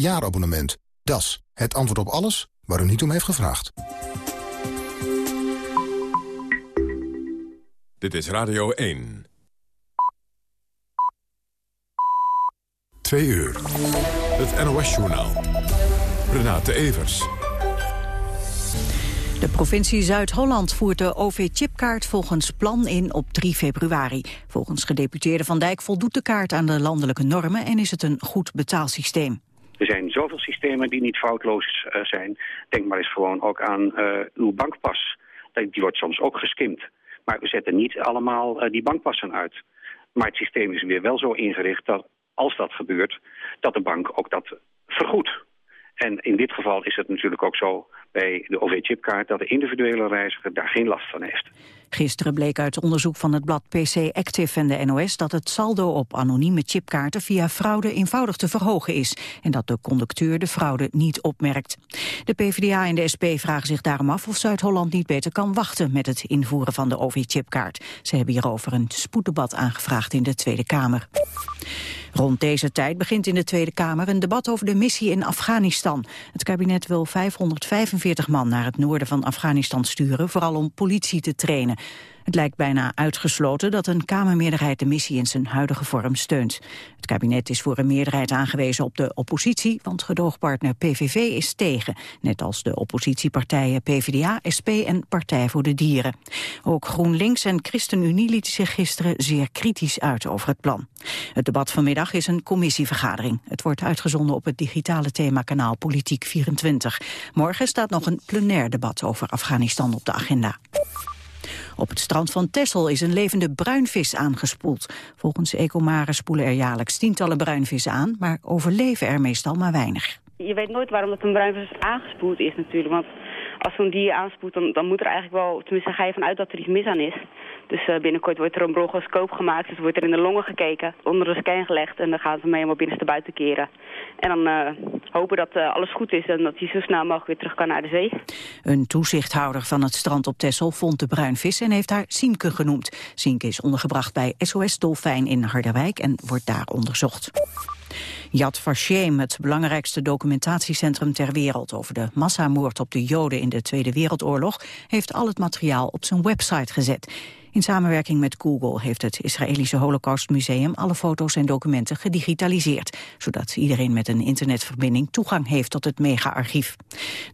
jaarabonnement. Das, het antwoord op alles waar u niet om heeft gevraagd. Dit is Radio 1. 2 uur. Het NOS-journaal. Renate Evers. De provincie Zuid-Holland voert de OV-chipkaart volgens plan in op 3 februari. Volgens gedeputeerde Van Dijk voldoet de kaart aan de landelijke normen... en is het een goed betaalsysteem. Er zijn zoveel systemen die niet foutloos uh, zijn. Denk maar eens gewoon ook aan uh, uw bankpas. Die wordt soms ook geskimd. Maar we zetten niet allemaal uh, die bankpassen uit. Maar het systeem is weer wel zo ingericht dat als dat gebeurt... dat de bank ook dat vergoedt. En in dit geval is het natuurlijk ook zo bij de OV-chipkaart... dat de individuele reiziger daar geen last van heeft. Gisteren bleek uit onderzoek van het blad PC Active en de NOS... dat het saldo op anonieme chipkaarten via fraude eenvoudig te verhogen is... en dat de conducteur de fraude niet opmerkt. De PvdA en de SP vragen zich daarom af of Zuid-Holland niet beter kan wachten... met het invoeren van de OV-chipkaart. Ze hebben hierover een spoeddebat aangevraagd in de Tweede Kamer. Rond deze tijd begint in de Tweede Kamer een debat over de missie in Afghanistan. Het kabinet wil 545 man naar het noorden van Afghanistan sturen, vooral om politie te trainen. Het lijkt bijna uitgesloten dat een Kamermeerderheid de missie in zijn huidige vorm steunt. Het kabinet is voor een meerderheid aangewezen op de oppositie, want gedoogpartner PVV is tegen, net als de oppositiepartijen PvdA, SP en Partij voor de Dieren. Ook GroenLinks en ChristenUnie lieten zich gisteren zeer kritisch uit over het plan. Het debat vanmiddag is een commissievergadering. Het wordt uitgezonden op het digitale themakanaal Politiek 24. Morgen staat nog een plenair debat over Afghanistan op de agenda. Op het strand van Texel is een levende bruinvis aangespoeld. Volgens Ecomare spoelen er jaarlijks tientallen bruinvissen aan... maar overleven er meestal maar weinig. Je weet nooit waarom dat een bruinvis aangespoeld is natuurlijk. Want als zo'n dier aanspoelt, dan, dan moet er eigenlijk wel... tenminste ga je vanuit dat er iets mis aan is. Dus uh, binnenkort wordt er een bronchoscoop gemaakt. Dus wordt er in de longen gekeken, onder de scan gelegd... en dan gaan ze mee helemaal binnenste buiten keren. En dan uh, hopen dat uh, alles goed is en dat hij zo snel mogelijk weer terug kan naar de zee. Een toezichthouder van het strand op Texel vond de bruinvis... en heeft haar Sienke genoemd. Sienke is ondergebracht bij SOS Dolfijn in Harderwijk... en wordt daar onderzocht. Yad Vashem, het belangrijkste documentatiecentrum ter wereld over de massamoord op de Joden in de Tweede Wereldoorlog, heeft al het materiaal op zijn website gezet. In samenwerking met Google heeft het Israëlische Holocaustmuseum alle foto's en documenten gedigitaliseerd, zodat iedereen met een internetverbinding toegang heeft tot het mega-archief.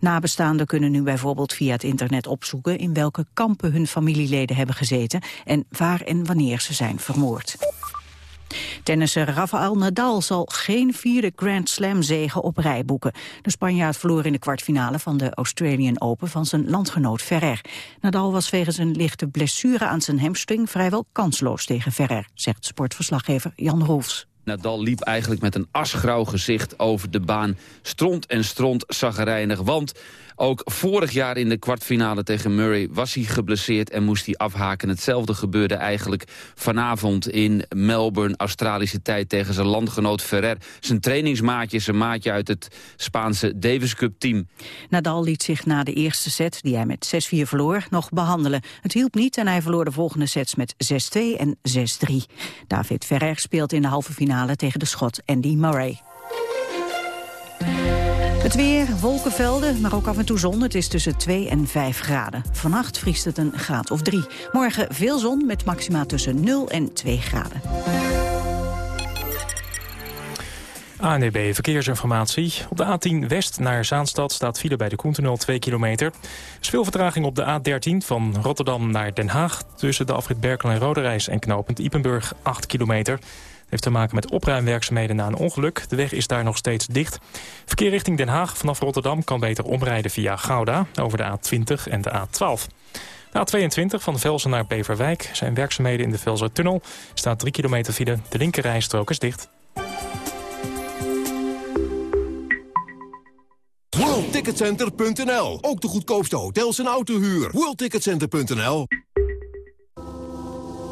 Nabestaanden kunnen nu bijvoorbeeld via het internet opzoeken in welke kampen hun familieleden hebben gezeten en waar en wanneer ze zijn vermoord. Tennisser Rafael Nadal zal geen vierde Grand Slam zegen op rij boeken. De Spanjaard verloor in de kwartfinale van de Australian Open van zijn landgenoot Ferrer. Nadal was wegens een lichte blessure aan zijn hamstring vrijwel kansloos tegen Ferrer, zegt sportverslaggever Jan Rolfs. Nadal liep eigenlijk met een asgrauw gezicht over de baan. Stront en stront zaggerijnig, want ook vorig jaar in de kwartfinale tegen Murray was hij geblesseerd en moest hij afhaken. Hetzelfde gebeurde eigenlijk vanavond in Melbourne, Australische tijd tegen zijn landgenoot Ferrer. Zijn trainingsmaatje, zijn maatje uit het Spaanse Davis Cup team. Nadal liet zich na de eerste set, die hij met 6-4 verloor, nog behandelen. Het hielp niet en hij verloor de volgende sets met 6-2 en 6-3. David Ferrer speelt in de halve finale tegen de schot Andy Murray. Het weer, wolkenvelden, maar ook af en toe zon. Het is tussen 2 en 5 graden. Vannacht vriest het een graad of 3. Morgen veel zon met maxima tussen 0 en 2 graden. ANEB Verkeersinformatie. Op de A10 West naar Zaanstad staat file bij de Koentunnel 2 kilometer. Er is op de A13 van Rotterdam naar Den Haag... tussen de afrit Berkel en Roderijs en knooppunt Ipenburg 8 kilometer heeft te maken met opruimwerkzaamheden na een ongeluk. De weg is daar nog steeds dicht. Verkeer richting Den Haag vanaf Rotterdam kan beter omrijden via Gouda... over de A20 en de A12. De A22 van Velsen naar Beverwijk zijn werkzaamheden in de Velsertunnel. staat 3 kilometer file, de linkerrijstrook is dicht. WorldTicketCenter.nl. Ook de goedkoopste hotels en autohuur. WorldTicketCenter.nl.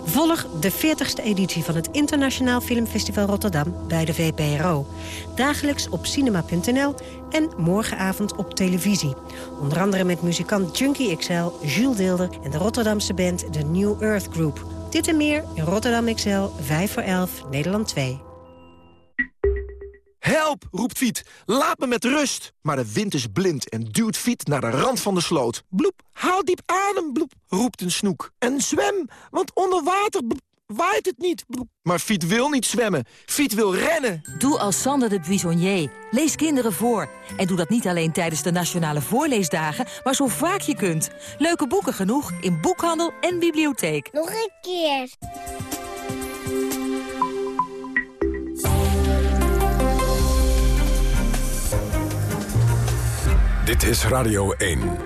Volg de 40ste editie van het Internationaal Filmfestival Rotterdam bij de VPRO. Dagelijks op cinema.nl en morgenavond op televisie. Onder andere met muzikant Junkie XL, Jules Deelder en de Rotterdamse band The New Earth Group. Dit en meer in Rotterdam XL, 5 voor 11, Nederland 2. Help, roept Fiet. Laat me met rust. Maar de wind is blind en duwt Fiet naar de rand van de sloot. Bloep, haal diep adem, bloep, roept een snoek. En zwem, want onder water bloep, waait het niet. Bloep. Maar Fiet wil niet zwemmen. Fiet wil rennen. Doe als Sander de Buissonnier. Lees kinderen voor. En doe dat niet alleen tijdens de Nationale Voorleesdagen, maar zo vaak je kunt. Leuke boeken genoeg in boekhandel en bibliotheek. Nog een keer. Dit is Radio 1.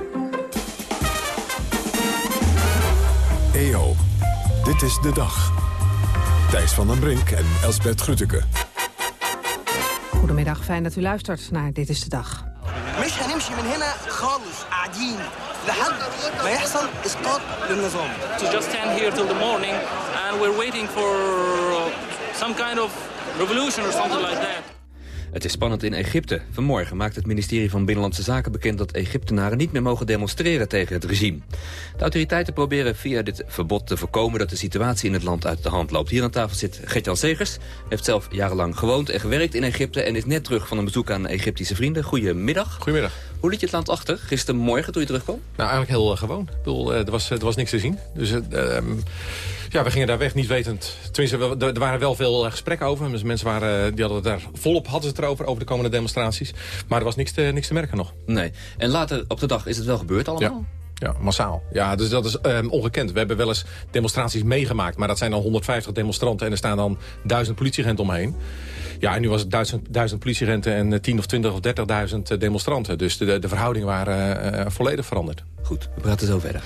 EO, dit is de dag. Thijs van den Brink en Elsbert Grütke. Goedemiddag, fijn dat u luistert naar Dit is de Dag. مش هنمشي من هنا خالص قاعدين لحد ما يحصل اسقاط للنظام. To just stand here till the morning and we're waiting for some kind of revolution or something like that. Het is spannend in Egypte. Vanmorgen maakt het ministerie van Binnenlandse Zaken bekend... dat Egyptenaren niet meer mogen demonstreren tegen het regime. De autoriteiten proberen via dit verbod te voorkomen... dat de situatie in het land uit de hand loopt. Hier aan tafel zit Gertjan Segers. heeft zelf jarenlang gewoond en gewerkt in Egypte... en is net terug van een bezoek aan Egyptische vrienden. Goedemiddag. Goedemiddag. Hoe liet je het land achter gistermorgen toen je terugkwam? Nou, eigenlijk heel uh, gewoon. Ik bedoel, uh, er, was, er was niks te zien. Dus uh, ja, we gingen daar weg niet wetend. Tenminste, er waren wel veel gesprekken over. Dus mensen waren, die hadden het daar volop hadden ze het erover, over de komende demonstraties. Maar er was niks te, niks te merken nog. Nee. En later op de dag is het wel gebeurd allemaal? Ja. Ja, massaal. Ja, dus dat is um, ongekend. We hebben wel eens demonstraties meegemaakt, maar dat zijn dan 150 demonstranten en er staan dan duizend politieagenten omheen. Ja, en nu was het duizend, duizend politieagenten en 10 of 20 of 30.000 demonstranten. Dus de, de verhoudingen waren uh, volledig veranderd. Goed, we praten zo verder.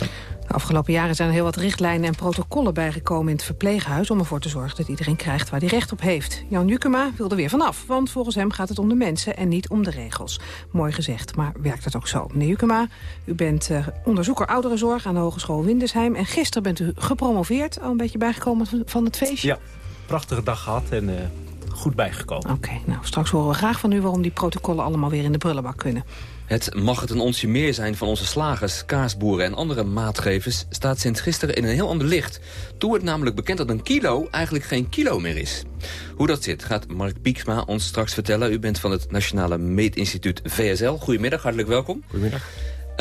De afgelopen jaren zijn er heel wat richtlijnen en protocollen bijgekomen in het verpleeghuis... om ervoor te zorgen dat iedereen krijgt waar hij recht op heeft. Jan Jukema wil er weer vanaf, want volgens hem gaat het om de mensen... en niet om de regels. Mooi gezegd, maar werkt het ook zo? Meneer Jukema, u bent uh, onderzoeker ouderenzorg aan de Hogeschool Windesheim... en gisteren bent u gepromoveerd, al een beetje bijgekomen van het feestje? Ja, prachtige dag gehad en... Uh goed bijgekomen. Oké, okay, nou straks horen we graag van u waarom die protocollen allemaal weer in de prullenbak kunnen. Het mag het een onsje meer zijn van onze slagers, kaasboeren en andere maatgevers... staat sinds gisteren in een heel ander licht. Toen wordt namelijk bekend dat een kilo eigenlijk geen kilo meer is. Hoe dat zit, gaat Mark Pieksma ons straks vertellen. U bent van het Nationale Meetinstituut VSL. Goedemiddag, hartelijk welkom. Goedemiddag.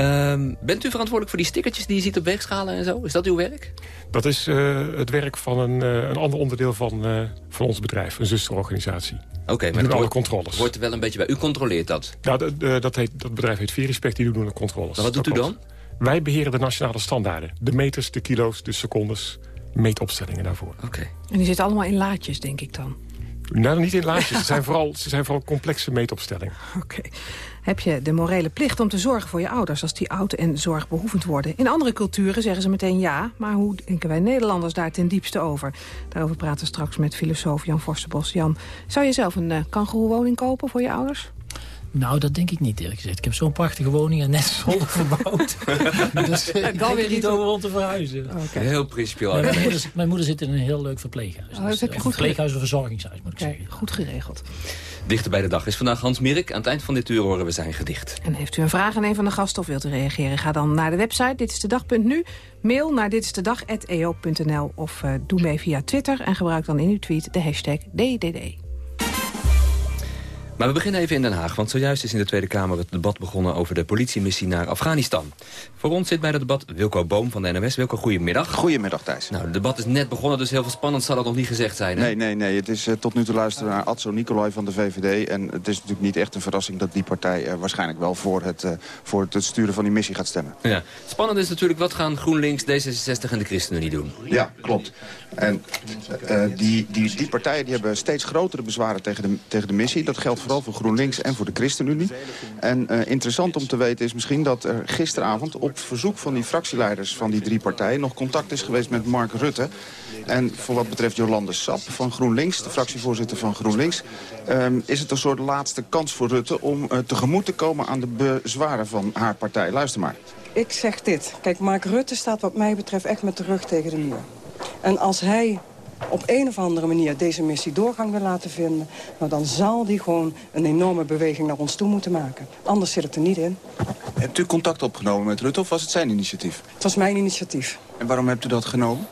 Um, bent u verantwoordelijk voor die stickertjes die je ziet op weegschalen en zo? Is dat uw werk? Dat is uh, het werk van een, uh, een ander onderdeel van, uh, van ons bedrijf, een zusterorganisatie. Oké, okay, maar doen alle controles. Hoort er wel een beetje bij. U controleert dat? Nou, dat, heet, dat bedrijf heet Verispect, die doen de controles. Maar wat doet dat u dan? Wij beheren de nationale standaarden. De meters, de kilo's, de secondes, meetopstellingen daarvoor. Oké. Okay. En die zitten allemaal in laadjes, denk ik dan? Nou, niet in laadjes. ze, zijn vooral, ze zijn vooral complexe meetopstellingen. Oké. Okay. Heb je de morele plicht om te zorgen voor je ouders... als die oud en zorgbehoevend worden? In andere culturen zeggen ze meteen ja. Maar hoe denken wij Nederlanders daar ten diepste over? Daarover praten we straks met filosoof Jan Forstenbos. Jan, zou je zelf een uh, kangeroewoning kopen voor je ouders? Nou, dat denk ik niet eerlijk gezegd. Ik heb zo'n prachtige woning en net zolder verbouwd. dus uh, ik dan weer niet over om te verhuizen. Okay. Heel principieel. Mijn, mijn, moeder, mijn, moeder, zit in een heel leuk verpleeghuis. Oh, dat dus, heb je goed verpleeghuis of verzorgingshuis, moet ik okay, zeggen. Goed geregeld. Dichter bij de dag is vandaag Hans Mirk. Aan het eind van dit uur horen we zijn gedicht. En heeft u een vraag aan een van de gasten of wilt u reageren? Ga dan naar de website Dit is de dag.nu. Mail naar ditistedag.eo.nl of uh, doe mee via Twitter. En gebruik dan in uw tweet de hashtag DDD. Maar we beginnen even in Den Haag, want zojuist is in de Tweede Kamer het debat begonnen over de politiemissie naar Afghanistan. Voor ons zit bij het debat Wilco Boom van de NOS. Wilco, goedemiddag. Goedemiddag, Thijs. Nou, het debat is net begonnen, dus heel veel spannend zal het nog niet gezegd zijn. Hè? Nee, nee, nee. Het is uh, tot nu toe luisteren naar Adso Nicolai van de VVD. En het is natuurlijk niet echt een verrassing dat die partij uh, waarschijnlijk wel voor het, uh, voor het sturen van die missie gaat stemmen. Ja. Spannend is natuurlijk, wat gaan GroenLinks, D66 en de ChristenUnie doen? Ja, klopt. En die, die, die partijen die hebben steeds grotere bezwaren tegen de, tegen de missie. Dat geldt vooral voor GroenLinks en voor de ChristenUnie. En uh, interessant om te weten is misschien dat er gisteravond op verzoek van die fractieleiders van die drie partijen... nog contact is geweest met Mark Rutte. En voor wat betreft Jolande Sap van GroenLinks, de fractievoorzitter van GroenLinks... Um, is het een soort laatste kans voor Rutte om uh, tegemoet te komen aan de bezwaren van haar partij. Luister maar. Ik zeg dit. Kijk, Mark Rutte staat wat mij betreft echt met de rug tegen de muur. En als hij op een of andere manier deze missie doorgang wil laten vinden... Nou, dan zal die gewoon een enorme beweging naar ons toe moeten maken. Anders zit het er niet in. Hebt u contact opgenomen met Rutte of was het zijn initiatief? Het was mijn initiatief. En waarom hebt u dat genomen?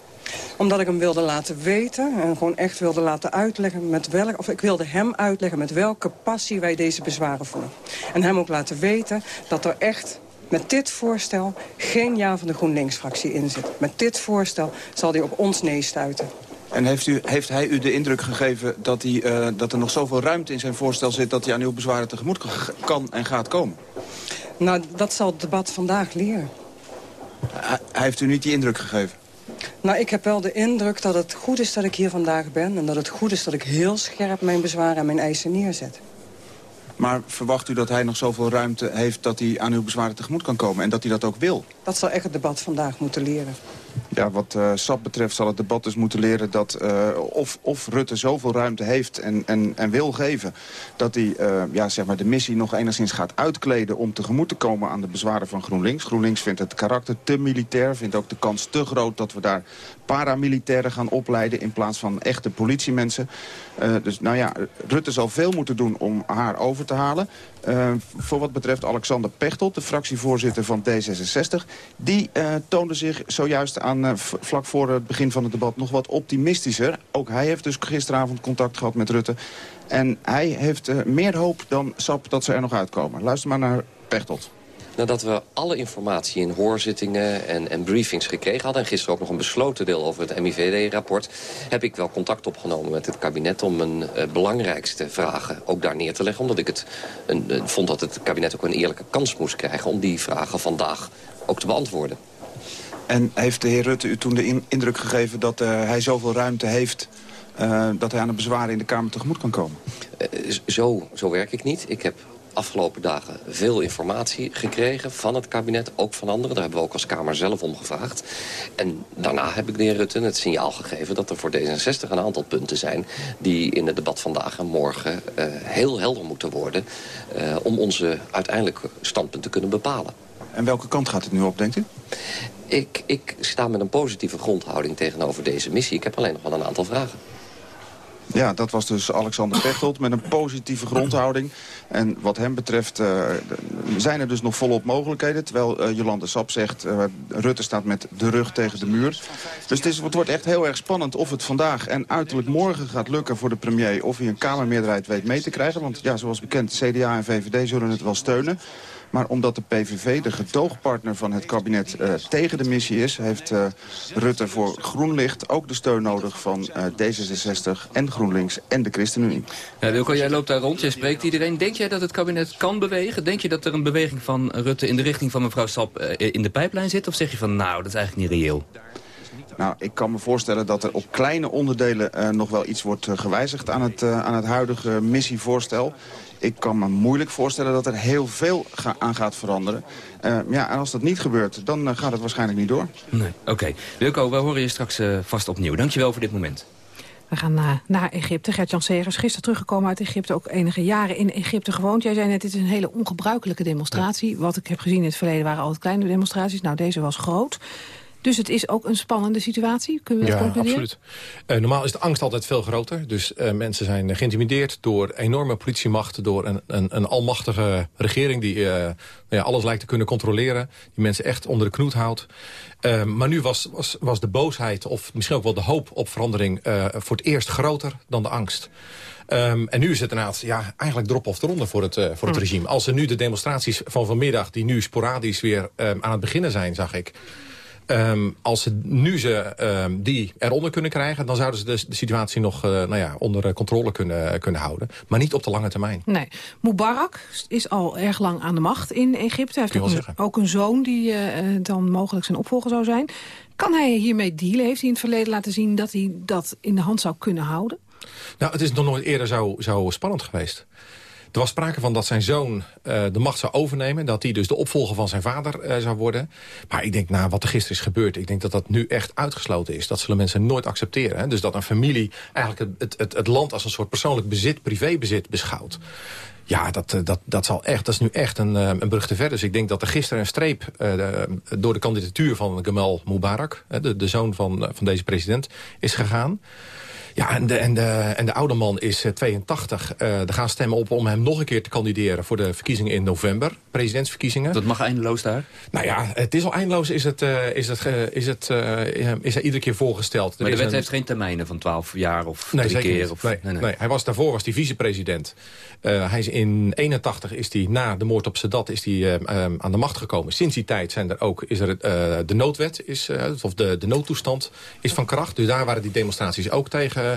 Omdat ik hem wilde laten weten en gewoon echt wilde laten uitleggen met welk, of ik wilde hem uitleggen met welke passie wij deze bezwaren voelen. En hem ook laten weten dat er echt met dit voorstel geen ja van de GroenLinks-fractie in zit. Met dit voorstel zal hij op ons nee stuiten. En heeft, u, heeft hij u de indruk gegeven dat, hij, uh, dat er nog zoveel ruimte in zijn voorstel zit... dat hij aan uw bezwaren tegemoet kan en gaat komen? Nou, dat zal het debat vandaag leren. Hij, heeft u niet die indruk gegeven? Nou, ik heb wel de indruk dat het goed is dat ik hier vandaag ben... en dat het goed is dat ik heel scherp mijn bezwaren en mijn eisen neerzet. Maar verwacht u dat hij nog zoveel ruimte heeft dat hij aan uw bezwaren tegemoet kan komen... en dat hij dat ook wil? Dat zal echt het debat vandaag moeten leren. Ja, wat uh, SAP betreft zal het debat dus moeten leren dat uh, of, of Rutte zoveel ruimte heeft en, en, en wil geven... dat hij uh, ja, zeg maar de missie nog enigszins gaat uitkleden om tegemoet te komen aan de bezwaren van GroenLinks. GroenLinks vindt het karakter te militair, vindt ook de kans te groot dat we daar paramilitairen gaan opleiden in plaats van echte politiemensen. Dus nou ja, Rutte zal veel moeten doen om haar over te halen. Voor wat betreft Alexander Pechtold, de fractievoorzitter van D66... die toonde zich zojuist aan, uh, vlak voor het begin van het debat nog wat optimistischer. Ook hij heeft dus gisteravond contact gehad met Rutte. En hij heeft meer hoop dan Sap dat ze er nog uitkomen. Luister maar naar Pechtold. Nadat we alle informatie in hoorzittingen en, en, briefings gekregen hadden... en gisteren ook nog een besloten deel over het MIVD-rapport... heb ik wel contact opgenomen met het kabinet om mijn uh, belangrijkste vragen ook daar neer te leggen. Omdat ik het een, vond dat het kabinet ook een eerlijke kans moest krijgen... om die vragen vandaag ook te beantwoorden. En heeft de heer Rutte u toen de in, indruk gegeven dat uh, hij zoveel ruimte heeft... dat hij aan de bezwaren in de Kamer tegemoet kan komen? zo, zo werk ik niet. Ik heb afgelopen dagen veel informatie gekregen van het kabinet, ook van anderen. Daar hebben we ook als Kamer zelf om gevraagd. En daarna heb ik de heer Rutte het signaal gegeven dat er voor D66 een aantal punten zijn... die in het debat vandaag en morgen uh, heel helder moeten worden... Uh, om onze uiteindelijke standpunt te kunnen bepalen. En welke kant gaat het nu op, denkt u? Ik, ik sta met een positieve grondhouding tegenover deze missie. Ik heb alleen nog wel een aantal vragen. Ja, dat was dus Alexander Pechtold met een positieve grondhouding. En wat hem betreft uh, zijn er dus nog volop mogelijkheden. Terwijl uh, Jolande Sap zegt, uh, Rutte staat met de rug tegen de muur. Dus het, is, het wordt echt heel erg spannend of het vandaag en uiterlijk morgen gaat lukken voor de premier. Of hij een Kamermeerderheid weet mee te krijgen. Want ja, zoals bekend, CDA en VVD zullen het wel steunen. Maar omdat de PVV, de gedoogpartner van het kabinet, uh, tegen de missie is... heeft uh, Rutte voor GroenLicht ook de steun nodig van uh, D66 en GroenLinks en de ChristenUnie. Ja, Wilco, jij loopt daar rond, jij spreekt iedereen. Denk jij dat het kabinet kan bewegen? Denk je dat er een beweging van Rutte in de richting van mevrouw Sap in de pijplijn zit? Of zeg je van, nou, dat is eigenlijk niet reëel? Nou, ik kan me voorstellen dat er op kleine onderdelen uh, nog wel iets wordt uh, gewijzigd aan het, uh, aan het huidige missievoorstel. Ik kan me moeilijk voorstellen dat er heel veel ga aan gaat veranderen. ja, en als dat niet gebeurt, dan gaat het waarschijnlijk niet door. Nee, Oké. Okay. Wilco, we horen je straks vast opnieuw. Dankjewel voor dit moment. We gaan naar, naar Egypte. Gert-Jan Segers, gisteren teruggekomen uit Egypte. Ook enige jaren in Egypte gewoond. Jij zei net, dit is een hele ongebruikelijke demonstratie. Ja. Wat ik heb gezien in het verleden waren altijd kleine demonstraties. Nou, deze was groot. Dus het is ook een spannende situatie, kunnen we dat ja, absoluut. Uh, normaal is de angst altijd veel groter. Dus uh, mensen zijn geïntimideerd door enorme politiemacht... door een, een, een almachtige regering die uh, ja, alles lijkt te kunnen controleren. Die mensen echt onder de knoet houdt. maar nu was, was, was de boosheid, of misschien ook wel de hoop op verandering... voor het eerst groter dan de angst. Um, en nu is het inderdaad ja, eigenlijk drop of de ronde voor het, uh, voor het mm. regime. Als er nu de demonstraties van vanmiddag... die nu sporadisch weer um, aan het beginnen zijn, zag ik... Um, als ze nu ze um, die eronder kunnen krijgen... dan zouden ze de, de situatie nog uh, nou ja, onder controle kunnen, kunnen houden. Maar niet op de lange termijn. Nee. Mubarak is al erg lang aan de macht in Egypte. Hij heeft ook een, ook een, zoon die uh, dan mogelijk zijn opvolger zou zijn. Kan hij hiermee dealen? Heeft hij in het verleden laten zien dat hij dat in de hand zou kunnen houden? Nou, het is nog nooit eerder zo, zo spannend geweest. Er was sprake van dat zijn zoon uh, de macht zou overnemen. Dat hij dus de opvolger van zijn vader uh, zou worden. Maar ik denk, nou, wat er gisteren is gebeurd... ik denk dat dat nu echt uitgesloten is. Dat zullen mensen nooit accepteren. Hè? Dus dat een familie eigenlijk het, het, het land als een soort persoonlijk bezit... privébezit beschouwt. Ja, dat, dat, dat, zal echt, dat is nu echt een, een brug te ver. Dus ik denk dat er gisteren een streep door de kandidatuur van Gamal Mubarak... de, de zoon van, van deze president, is gegaan. Ja, en de, en de, en de oude man is 82. Uh, er gaan stemmen op om hem nog een keer te kandideren... voor de verkiezingen in november, presidentsverkiezingen. Dat mag eindeloos daar? Nou ja, het is al eindeloos, is, het, uh, is, het, uh, is, het, is hij iedere keer voorgesteld. Maar de wet een... heeft geen termijnen van 12 jaar of nee, drie keer? Of... Nee, nee, nee. nee, hij was, daarvoor was hij vicepresident. hij is in 81 is hij na de moord op Sadat is hij, aan de macht gekomen. Sinds die tijd zijn er ook, is er de noodwet, is, of de, de noodtoestand is van kracht. Dus daar waren die demonstraties ook tegen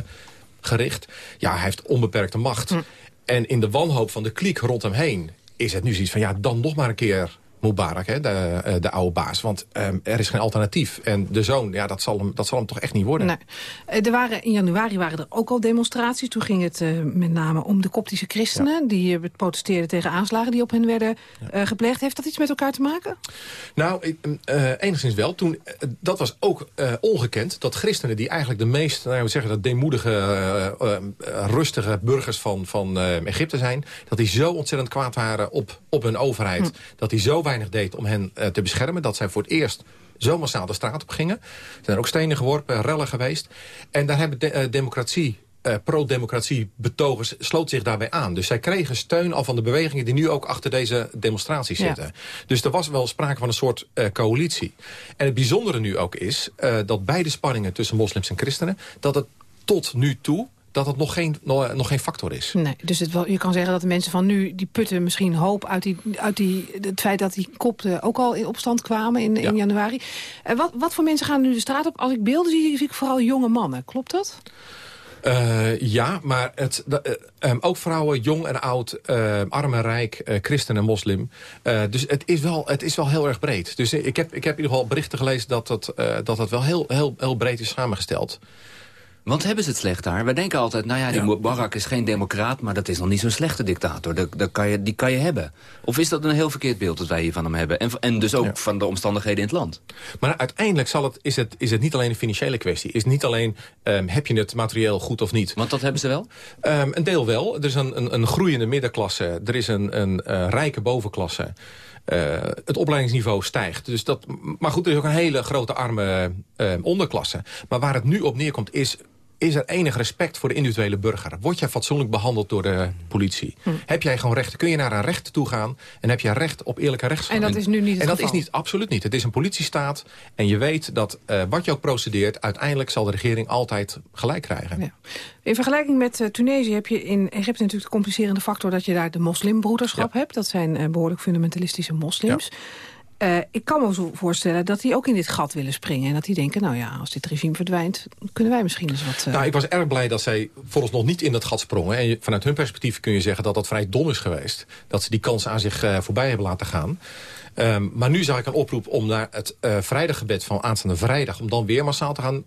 gericht. Ja, hij heeft onbeperkte macht. Hm. En in de wanhoop van de kliek rond hem heen... is het nu zoiets van, ja, dan nog maar een keer Mubarak, hè, de, eh, de oude baas. Want um, er is geen alternatief. En de zoon, ja, dat zal hem, dat zal hem toch echt niet worden. Nee. Eh, er waren, in januari waren er ook al demonstraties. Toen ging het uh, met name om de koptische christenen... Ja. die protesteerden tegen aanslagen die op hen werden ja. gepleegd. Heeft dat iets met elkaar te maken? Nou, ik, enigszins wel. Toen, dat was ook ongekend. Dat christenen die eigenlijk de meest, nou, we zeggen dat deemoedige, rustige burgers van, van Egypte zijn... dat die zo ontzettend kwaad waren op, op hun overheid. Hm. Dat die zo weinig deed om hen uh, te beschermen. Dat zij voor het eerst zo massaal de straat op gingen. Er zijn ook stenen geworpen, rellen geweest. En daar hebben de, uh, democratie... Uh, pro-democratie betogers sloot zich daarbij aan. Dus zij kregen steun al van de bewegingen die nu ook achter deze demonstraties ja. zitten. Dus er was wel sprake van een soort uh, coalitie. En het bijzondere nu ook is uh, dat beide spanningen tussen moslims en christenen... dat het tot nu toe dat het nog geen, nog, nog geen factor is. Nee, dus het je kan zeggen dat de mensen van nu... die putten misschien hoop uit, die, uit die, het feit dat die kopten ook al in opstand kwamen in, ja. in januari. En wat, wat voor mensen gaan nu de straat op? Als ik beelden zie, zie ik vooral jonge mannen. Klopt dat? Uh, ja, maar het, uh, um, ook vrouwen, jong en oud, uh, arm en rijk, christen en moslim. dus het is, wel, het is wel heel erg breed. Dus ik heb, ik heb in ieder geval berichten gelezen dat het, dat het wel heel, heel, heel breed is samengesteld. Want hebben ze het slecht daar? Wij denken altijd, nou ja, die ja. Mubarak is geen democraat... maar dat is nog niet zo'n slechte dictator. Dat, dat kan je, die kan je hebben. Of is dat een heel verkeerd beeld dat wij hier van hem hebben? En, en dus ook ja. van de omstandigheden in het land. Maar uiteindelijk zal het, is, het, is het niet alleen een financiële kwestie. Is niet alleen, um, heb je het materieel goed of niet? Want dat hebben ze wel? Um, een deel wel. Er is een, een, een groeiende middenklasse. Er is een, een uh, rijke bovenklasse. Uh, het opleidingsniveau stijgt. Dus dat, maar goed, er is ook een hele grote arme uh, onderklasse. Maar waar het nu op neerkomt is is er enig respect voor de individuele burger? Word jij fatsoenlijk behandeld door de politie? Hm. Heb jij gewoon rechten? Kun je naar een rechter toe gaan en heb je recht op eerlijke rechtsgang? En dat is nu niet het En dat geval. is niet, absoluut niet. Het is een politiestaat en je weet dat uh, wat je ook procedeert... uiteindelijk zal de regering altijd gelijk krijgen. Ja. In vergelijking met uh, Tunesië heb je in Egypte natuurlijk de complicerende factor... dat je daar de moslimbroederschap ja. hebt. Dat zijn uh, behoorlijk fundamentalistische moslims. Ja. Uh, ik kan me voorstellen dat die ook in dit gat willen springen. En dat die denken, nou ja, als dit regime verdwijnt... kunnen wij misschien eens wat... Uh... Nou, ik was erg blij dat zij nog niet in dat gat sprongen. En vanuit hun perspectief kun je zeggen dat dat vrij dom is geweest. Dat ze die kans aan zich uh, voorbij hebben laten gaan. Um, maar nu zag ik een oproep om naar het vrijdaggebed van aanstaande vrijdag... om dan weer massaal te gaan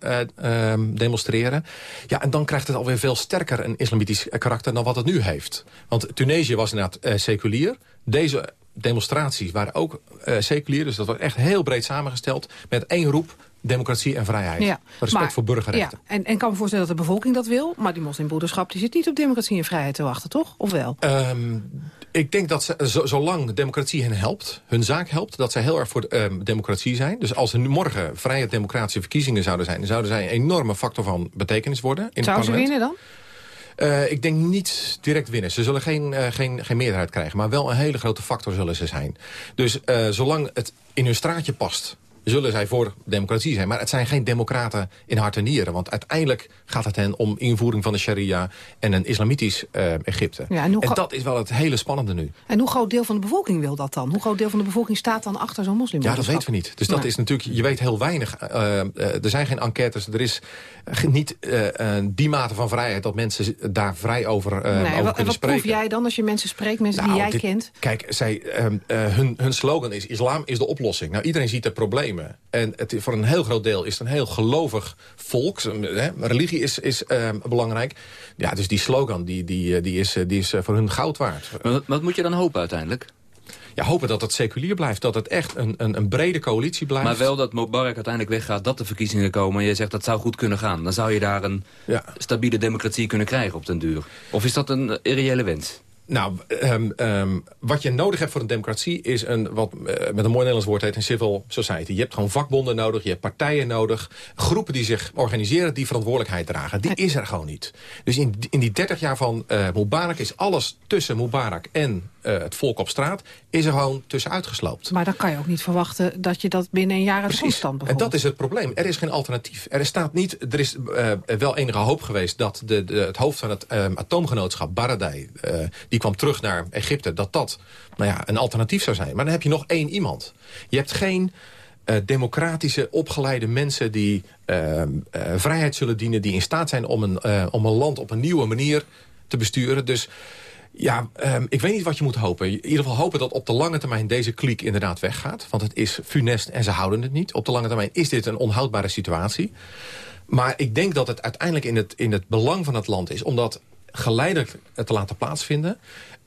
um, demonstreren. Ja, en dan krijgt het alweer veel sterker een islamitisch karakter dan wat het nu heeft. Want Tunesië was inderdaad seculier. Deze demonstraties waren ook uh, seculier. Dus dat was echt heel breed samengesteld. Met één roep, democratie en vrijheid. Ja, Respect maar, voor burgerrechten. Ja, en, en kan me voorstellen dat de bevolking dat wil. Maar die moslimbroederschap die zit niet op democratie en vrijheid te wachten, toch? Of wel? Um, ik denk dat ze, zo, zolang democratie hen helpt, hun zaak helpt... dat zij heel erg voor um, democratie zijn. Dus als er nu morgen vrije democratische verkiezingen zouden zijn... zouden zij een enorme factor van betekenis worden. In Zou het ze winnen dan? Uh, ik denk niet direct winnen. Ze zullen geen, uh, geen, geen meerderheid krijgen. Maar wel een hele grote factor zullen ze zijn. Dus uh, zolang het in hun straatje past zullen zij voor democratie zijn. Maar het zijn geen democraten in hart en nieren. Want uiteindelijk gaat het hen om invoering van de sharia... en een islamitisch uh, Egypte. Ja, en, en dat is wel het hele spannende nu. En hoe groot deel van de bevolking wil dat dan? Hoe groot deel van de bevolking staat dan achter zo'n moslim? Ja, dat weten we niet. Dus dat nee. is natuurlijk, je weet heel weinig. Uh, uh, er zijn geen enquêtes. Er is niet die mate van vrijheid dat mensen daar vrij over, nee, over kunnen wat spreken. Wat proef jij dan als je mensen spreekt, mensen nou, die jij dit, kent? Kijk, zij, hun, hun slogan is islam is de oplossing. Nou, iedereen ziet het probleem. En het, voor een heel groot deel is het een heel gelovig volk. Hè? Religie is, is uh, belangrijk. Ja, dus die slogan die, die, die is, die is voor hun goud waard. Wat, wat moet je dan hopen uiteindelijk? Ja, hopen dat het seculier blijft. Dat het echt een, een, een brede coalitie blijft. Maar wel dat Mubarak uiteindelijk weggaat, dat de verkiezingen komen... en je zegt dat zou goed kunnen gaan. Dan zou je daar een ja. stabiele democratie kunnen krijgen op den duur. Of is dat een irreële wens? Nou, um, um, wat je nodig hebt voor een democratie is een, wat uh, met een mooi Nederlands woord heet, een civil society. Je hebt gewoon vakbonden nodig, je hebt partijen nodig, groepen die zich organiseren, die verantwoordelijkheid dragen. Die is er gewoon niet. Dus in, in die 30 jaar van uh, Mubarak is alles tussen Mubarak en uh, het volk op straat, is er gewoon tussen uitgesloopt. Maar dan kan je ook niet verwachten dat je dat binnen een jaar uit stand bijvoorbeeld. En dat is het probleem. Er is geen alternatief. Er staat niet, er is wel enige hoop geweest dat de, de, het hoofd van het um, atoomgenootschap, Baradei, die kwam terug naar Egypte... dat dat nou ja, een alternatief zou zijn. Maar dan heb je nog één iemand. Je hebt geen uh, democratische, opgeleide mensen... die uh, uh, vrijheid zullen dienen, die in staat zijn om een, om een land op een nieuwe manier te besturen. Dus ja, um, ik weet niet wat je moet hopen. In ieder geval hopen dat op de lange termijn deze kliek inderdaad weggaat. Want het is funest en ze houden het niet. Op de lange termijn is dit een onhoudbare situatie. Maar ik denk dat het uiteindelijk in het, in het belang van het land is... omdat geleidelijk te laten plaatsvinden.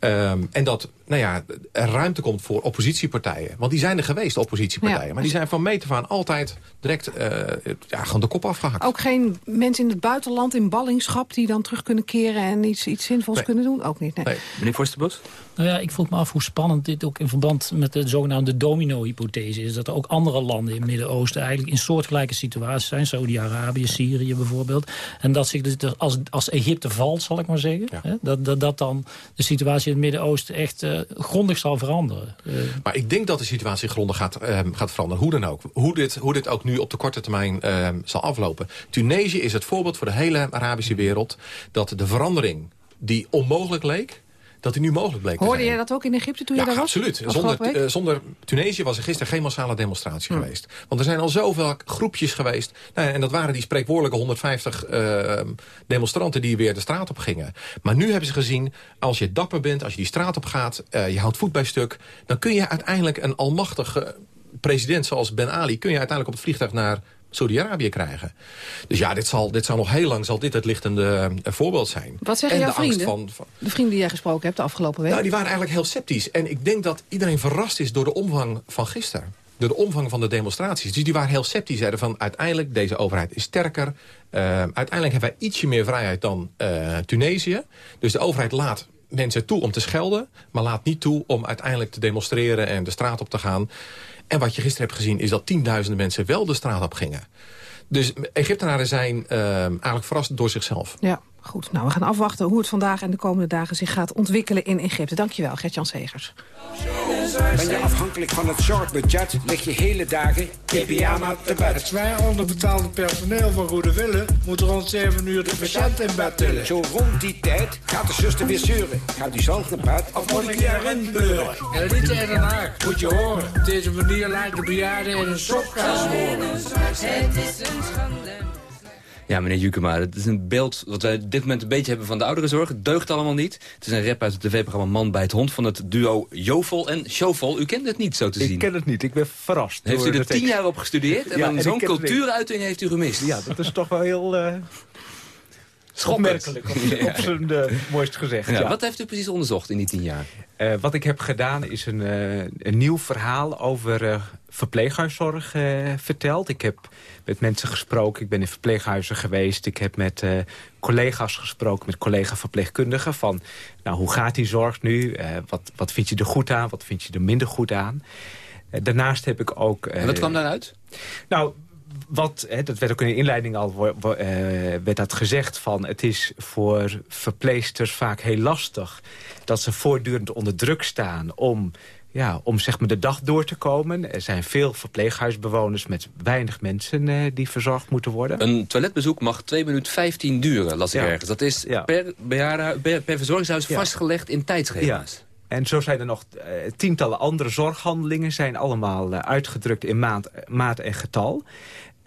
Um, en dat nou ja, er ruimte komt voor oppositiepartijen. Want die zijn er geweest, oppositiepartijen. Ja. Maar die zijn van meet af aan altijd direct uh, ja, gewoon de kop afgehakt. Ook geen mensen in het buitenland in ballingschap... die dan terug kunnen keren en iets, iets zinvols nee. kunnen doen? Ook niet, nee. nee. Meneer Forsterbos? Nou ja, ik vroeg me af hoe spannend dit ook in verband met de zogenaamde domino-hypothese is. Dat er ook andere landen in het Midden-Oosten eigenlijk in soortgelijke situaties zijn. Saudi-Arabië, Syrië bijvoorbeeld. En dat zich dus als, als Egypte valt, zal ik maar zeggen. Ja. Hè, dat, dat, dat dan de situatie in het Midden-Oosten echt uh, grondig zal veranderen. Uh, maar ik denk dat de situatie grondig gaat, uh, gaat veranderen. Hoe dan ook. Hoe dit, hoe dit ook nu op de korte termijn zal aflopen. Tunesië is het voorbeeld voor de hele Arabische wereld... dat de verandering die onmogelijk leek dat die nu mogelijk bleek Hoorde jij dat ook in Egypte toen ja, je daar absoluut. was? Zonder, uh, zonder Tunesië was er gisteren geen massale demonstratie hm. geweest. Want er zijn al zoveel groepjes geweest. Nou, en dat waren die spreekwoordelijke 150 uh, demonstranten die weer de straat op gingen. Maar nu hebben ze gezien, als je dapper bent, als je die straat op gaat... Uh, je houdt voet bij stuk, dan kun je uiteindelijk een almachtige president zoals Ben Ali... kun je uiteindelijk op het vliegtuig naar Saudi-Arabië krijgen. Dus ja, dit zal, dit zal nog heel lang zal dit het lichtende uh, voorbeeld zijn. Wat zeggen en jouw de vrienden? Van, van, de vrienden die jij gesproken hebt de afgelopen week? Nou, die waren eigenlijk heel sceptisch. En ik denk dat iedereen verrast is door de omvang van gisteren. Door de omvang van de demonstraties. Dus die waren heel sceptisch. Zeiden van uiteindelijk, deze overheid is sterker. Uh, uiteindelijk hebben wij ietsje meer vrijheid dan uh, Tunesië. Dus de overheid laat mensen toe om te schelden. Maar laat niet toe om uiteindelijk te demonstreren en de straat op te gaan. En wat je gisteren hebt gezien is dat tienduizenden mensen wel de straat op gingen. Dus Egyptenaren zijn uh, eigenlijk verrast door zichzelf. Ja, goed. Nou, we gaan afwachten hoe het vandaag en de komende dagen zich gaat ontwikkelen in Egypte. Dankjewel, Gert-Jan Segers. Ben je afhankelijk van het shortbudget, lig je hele dagen in pyjama te bed. Het zwaar onderbetaalde personeel van Goede Willen moet rond 7 uur de patiënt in bed tillen. Zo rond die tijd gaat de zuster weer zeuren. Gaat u zelf naar bed of moet ik je erin pleuren? En niet in Den Haag, moet je horen. Op deze manier lijken bejaarden in een sopkast horen. Het is een schande. Ja, meneer Jukema, het is een beeld wat wij op dit moment een beetje hebben van de ouderenzorg. Het deugt allemaal niet. Het is een rap uit het tv-programma Man bij het Hond van het duo Jovol en Showvol. U kent het niet, zo te zien. Ik ken het niet, ik ben verrast. Heeft u er tien jaar op gestudeerd en Ja, dan en zo'n cultuuruiting heeft u gemist? Ja, dat is toch wel heel... Uh, opmerkelijk, op, zijn uh, mooist gezegd. Ja, ja. Wat heeft u precies onderzocht in die tien jaar? Uh, wat ik heb gedaan is een, uh, een nieuw verhaal over verpleeghuiszorg verteld. Ik heb met mensen gesproken, ik ben in verpleeghuizen geweest. Ik heb met collega's gesproken, met collega-verpleegkundigen... van nou, hoe gaat die zorg nu? Wat, wat vind je er goed aan? Wat vind je er minder goed aan? Daarnaast heb ik ook... En wat kwam daaruit? Nou, wat, hè, dat werd ook in de inleiding al wo- wo- uh, werd dat gezegd van... het is voor verpleegsters vaak heel lastig... dat ze voortdurend onder druk staan om, ja, om zeg maar de dag door te komen. Er zijn veel verpleeghuisbewoners met weinig mensen uh, die verzorgd moeten worden. Een toiletbezoek mag 2 minuten 15 duren, las ik Ja. ergens. Dat is Ja. per, bejaarde, per, per verzorgingshuis Ja. vastgelegd in tijdschema's. En zo zijn er nog uh, tientallen andere zorghandelingen... zijn allemaal uh, uitgedrukt in maand, maat en getal.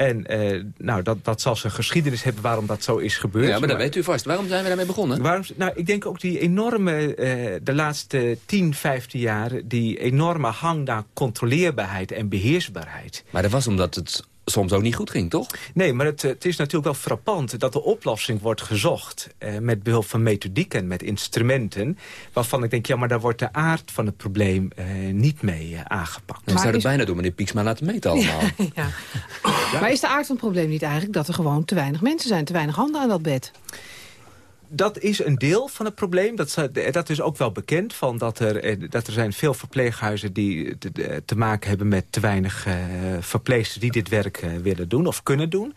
En uh, nou, dat, dat zal zijn geschiedenis hebben waarom dat zo is gebeurd. Ja, maar dat weet u vast. Waarom zijn we daarmee begonnen? Waarom, nou, ik denk ook die enorme, uh, de laatste 10, 15 jaar... die enorme hang naar controleerbaarheid en beheersbaarheid. Maar dat was omdat het soms ook niet goed ging, toch? Nee, maar het, het is natuurlijk wel frappant dat de oplossing wordt gezocht... Uh, met behulp van methodieken, met instrumenten... waarvan ik denk, ja, maar daar wordt de aard van het probleem uh, niet mee uh, aangepakt. Dan zou het bijna door meneer Pieksma laten meten allemaal. ja. Maar is de aard van het probleem niet eigenlijk dat er gewoon te weinig mensen zijn, te weinig handen aan dat bed? Dat is een deel van het probleem. Dat, dat is ook wel bekend. Van dat, er, eh, dat er zijn veel verpleeghuizen die te, maken hebben met te weinig uh, verpleegsters die dit werk willen doen of kunnen doen.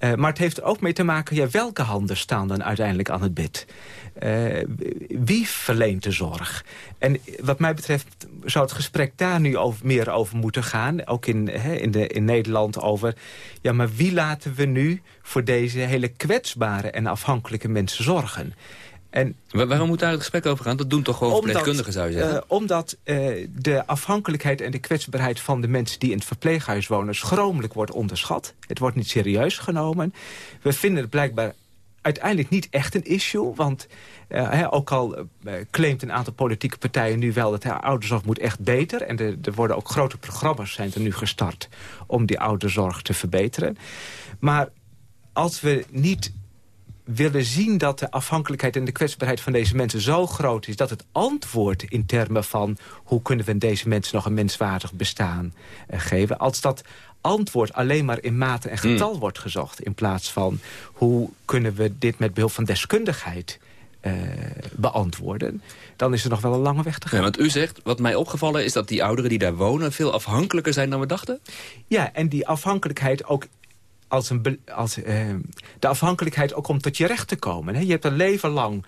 Uh, maar het heeft ook mee te maken, ja, welke handen staan dan uiteindelijk aan het bed? Uh, wie verleent de zorg? En wat mij betreft zou het gesprek daar nu over, meer over moeten gaan. Ook in, hè, in, de, in Nederland over... ja, maar wie laten we nu voor deze hele kwetsbare en afhankelijke mensen zorgen? En, Waarom moet daar het gesprek over gaan? Dat doen toch gewoon verpleegkundigen, zou je zeggen? Uh, omdat uh, de afhankelijkheid en de kwetsbaarheid van de mensen... die in het verpleeghuis wonen schromelijk wordt onderschat. Het wordt niet serieus genomen. We vinden het blijkbaar uiteindelijk niet echt een issue. Want uh, ook al uh, claimt een aantal politieke partijen nu wel... dat de ouderzorg moet echt beter. En er, er worden ook grote programma's zijn er nu gestart... om die ouderzorg te verbeteren. Maar als we niet willen zien dat de afhankelijkheid en de kwetsbaarheid van deze mensen zo groot is... dat het antwoord in termen van hoe kunnen we deze mensen nog een menswaardig bestaan uh, geven... als dat antwoord alleen maar in mate en getal mm. wordt gezocht... in plaats van hoe kunnen we dit met behulp van deskundigheid uh, beantwoorden... dan is er nog wel een lange weg te gaan. Ja, want u zegt, wat mij opgevallen is dat die ouderen die daar wonen... veel afhankelijker zijn dan we dachten? Ja, en die afhankelijkheid ook als een, als, uh, de afhankelijkheid ook om tot je recht te komen. Hè? Je hebt een leven lang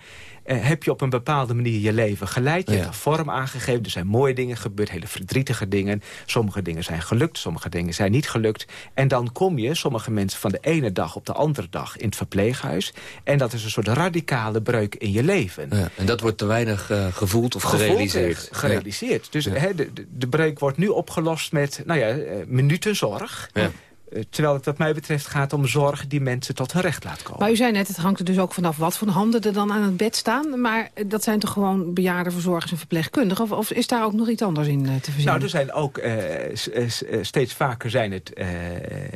uh, heb je op een bepaalde manier je leven geleid. Je hebt een vorm aangegeven. Er zijn mooie dingen gebeurd, hele verdrietige dingen. Sommige dingen zijn gelukt, sommige dingen zijn niet gelukt. En dan kom je, sommige mensen, van de ene dag op de andere dag in het verpleeghuis. En dat is een soort radicale breuk in je leven. Ja, en dat wordt te weinig uh, gevoeld of gerealiseerd. gerealiseerd. Dus de, de, de breuk wordt nu opgelost met nou ja, minutenzorg. Ja. Eh, terwijl het wat mij betreft gaat om zorg die mensen tot hun recht laat komen. Maar u zei net, het hangt er dus ook vanaf wat voor handen er dan aan het bed staan. Maar eh, dat zijn toch gewoon bejaarde verzorgers en verpleegkundigen? Of, of is daar ook nog iets anders in uh, te verzinnen? Nou, er zijn ook uh, steeds vaker zijn het uh,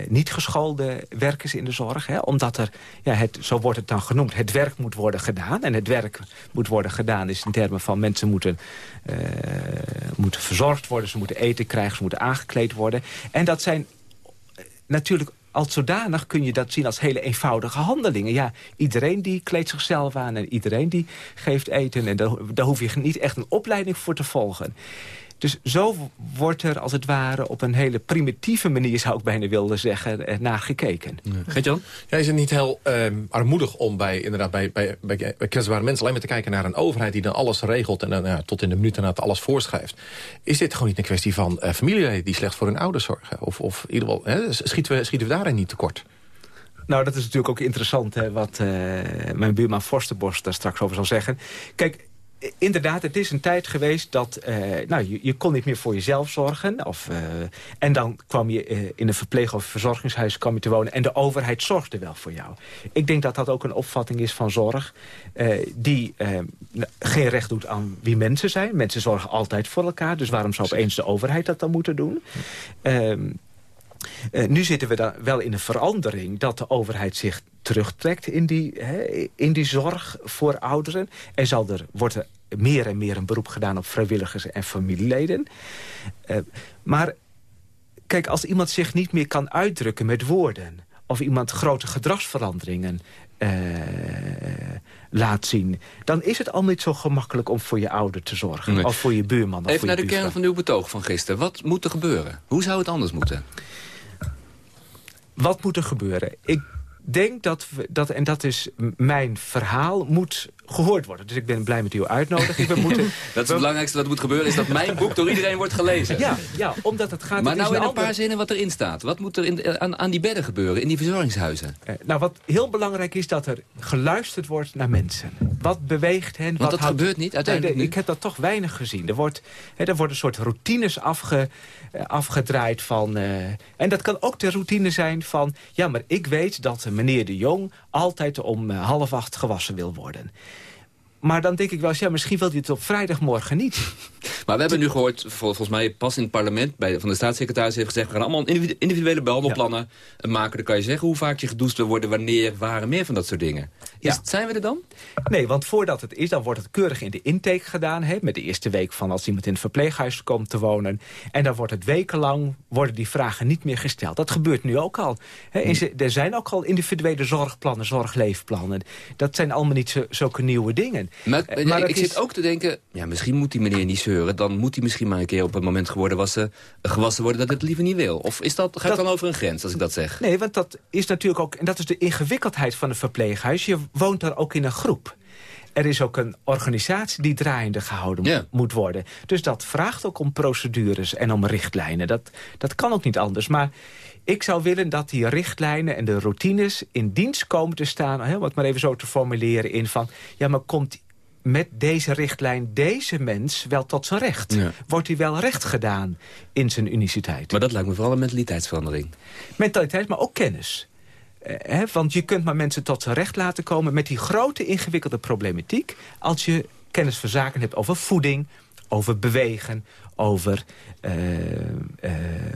niet geschoolde werkers in de zorg. Hè, omdat er, ja, het, zo wordt het dan genoemd, het werk moet worden gedaan. En het werk moet worden gedaan is in termen van mensen moeten, moeten verzorgd worden. Ze moeten eten krijgen, ze moeten aangekleed worden. En dat zijn natuurlijk als zodanig kun je dat zien als hele eenvoudige handelingen. Ja, iedereen die kleedt zichzelf aan en iedereen die geeft eten. En daar, hoef je niet echt een opleiding voor te volgen. Dus zo wordt er als het ware op een hele primitieve manier... zou ik bijna willen zeggen, eh, naar gekeken. Ja. Geert-Jan? Ja, is het niet heel um, armoedig om bij, inderdaad, bij, bij, bij, bij kwetsbare mensen... alleen maar te kijken naar een overheid die dan alles regelt... en dan ja, tot in de minuut daarna alles voorschrijft? Is dit gewoon niet een kwestie van uh, familieleden die slecht voor hun ouders zorgen? Of, of in ieder geval, hè, schieten, we, schieten we daarin niet tekort? Nou, dat is natuurlijk ook interessant, hè, wat uh, mijn buurman Forsterbos daar straks over zal zeggen. Kijk, inderdaad, het is een tijd geweest dat uh, nou, je, je, kon niet meer voor jezelf zorgen. Of, uh, en dan kwam je uh, in een verpleeg- of verzorgingshuis kwam je te wonen... en de overheid zorgde wel voor jou. Ik denk dat dat ook een opvatting is van zorg... die geen recht doet aan wie mensen zijn. Mensen zorgen altijd voor elkaar, dus waarom zou opeens de overheid dat dan moeten doen? Uh, nu zitten we dan wel in een verandering... dat de overheid zich terugtrekt in die, hè, in die zorg voor ouderen. En zal er, wordt er meer en meer een beroep gedaan op vrijwilligers en familieleden. Uh, maar kijk, als iemand zich niet meer kan uitdrukken met woorden... of iemand grote gedragsveranderingen uh, laat zien... dan is het al niet zo gemakkelijk om voor je ouder te zorgen. Nee. Of voor je buurman. Of Even voor naar de kern van uw betoog van gisteren. Wat moet er gebeuren? Hoe zou het anders moeten? Wat moet er gebeuren? Ik denk dat, we, dat, en dat is mijn verhaal, moet gehoord worden. Dus ik ben blij met uw uitnodiging. We moeten, dat is het belangrijkste dat moet gebeuren, is dat mijn boek door iedereen wordt gelezen. Ja, ja omdat het gaat... Maar het nou in een ander... paar zinnen wat erin staat. Wat moet er in, aan, aan die bedden gebeuren, in die verzorgingshuizen? Eh, nou, wat heel belangrijk is dat er geluisterd wordt naar mensen. Wat beweegt hen? Want wat dat houdt... gebeurt niet uiteindelijk nee, Ik heb dat toch weinig gezien. Er wordt, hè, er worden een soort routines afge, uh, afgedraaid van... Uh, en dat kan ook de routine zijn van... ja, maar ik weet dat meneer de Jong altijd om half acht gewassen wil worden. Maar dan denk ik wel eens, ja, misschien wil hij het op vrijdagmorgen niet. Maar we hebben nu gehoord, volgens mij pas in het parlement... Bij, van de staatssecretaris heeft gezegd... we gaan allemaal individuele behandelplannen maken. Dan kan je zeggen hoe vaak je gedoest wil worden... wanneer, waar en meer van dat soort dingen. Is, Zijn we er dan? Nee, want voordat het is, dan wordt het keurig in de intake gedaan. Hè, met de eerste week van als iemand in het verpleeghuis komt te wonen. En dan wordt het wekenlang, worden die vragen niet meer gesteld. Dat gebeurt nu ook al. Hè, er zijn ook al individuele zorgplannen, zorgleefplannen. Dat zijn allemaal niet zo, zulke nieuwe dingen. Maar, maar ik zit ook te denken, ja, misschien moet die meneer niet zeuren. Dan moet hij misschien maar een keer op het moment geworden wassen, gewassen worden dat het liever niet wil. Of is dat, gaat dat, dan over een grens als ik dat zeg? Nee, want dat is natuurlijk ook, en dat is de ingewikkeldheid van een verpleeghuis. Je woont daar ook in een groep. Er is ook een organisatie die draaiende gehouden moet worden. Dus dat vraagt ook om procedures en om richtlijnen. Dat, dat kan ook niet anders. Maar ik zou willen dat die richtlijnen en de routines in dienst komen te staan... Hè, wat maar even zo te formuleren in van... ja, maar komt met deze richtlijn deze mens wel tot zijn recht? Wordt hij wel recht gedaan in zijn uniciteit? Maar dat lijkt me vooral een mentaliteitsverandering. Mentaliteit, maar ook kennis. Eh, want je kunt maar mensen tot zijn recht laten komen... met die grote ingewikkelde problematiek... als je kennis van zaken hebt over voeding, over bewegen, over uh, uh,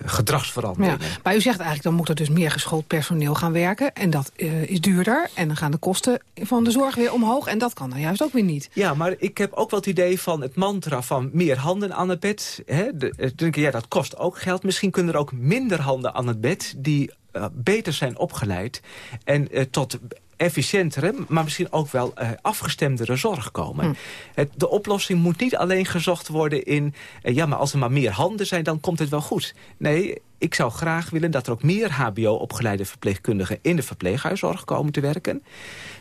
gedragsveranderingen. Ja, maar u zegt eigenlijk, dan moet er dus meer geschoold personeel gaan werken. En dat uh, is duurder. En dan gaan de kosten van de zorg weer omhoog. En dat kan dan juist ook weer niet. Ja, maar ik heb ook wel het idee van het mantra van meer handen aan het bed. Hè? De, ja, dat kost ook geld. Misschien kunnen er ook minder handen aan het bed... die beter zijn opgeleid en tot efficiëntere, maar misschien ook wel uh, afgestemdere zorg komen. Hm. Het, de oplossing moet niet alleen gezocht worden in... Uh, ja, maar als er maar meer handen zijn, dan komt het wel goed. Nee, ik zou graag willen dat er ook meer hbo-opgeleide verpleegkundigen... in de verpleeghuiszorg komen te werken.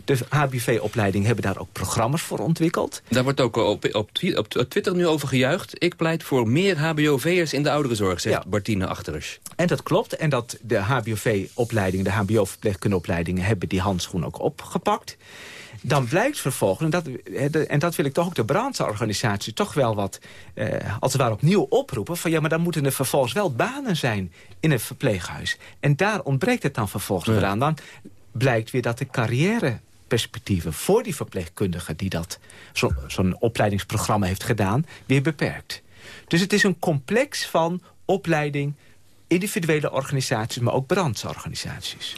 De HBV-opleiding hebben daar ook programma's voor ontwikkeld. Daar wordt ook op, op, op Twitter nu over gejuicht. Ik pleit voor meer hbo-v'ers in de ouderenzorg, zegt ja. Bartine Achterus. En dat klopt. En dat de HBOV-opleiding, de hbo-verpleegkundeopleidingen... hebben die handschoen ook opgepakt dan blijkt vervolgens, en dat, en dat wil ik toch ook de brandsorganisatie toch wel wat, eh, als het ware opnieuw oproepen, van ja, maar dan moeten er vervolgens wel banen zijn in een verpleeghuis. En daar ontbreekt het dan vervolgens ja. aan. Dan blijkt weer dat de carrière perspectieven voor die verpleegkundige... die dat zo'n opleidingsprogramma heeft gedaan, weer beperkt. Dus het is een complex van opleiding, individuele organisaties... maar ook brandsorganisaties.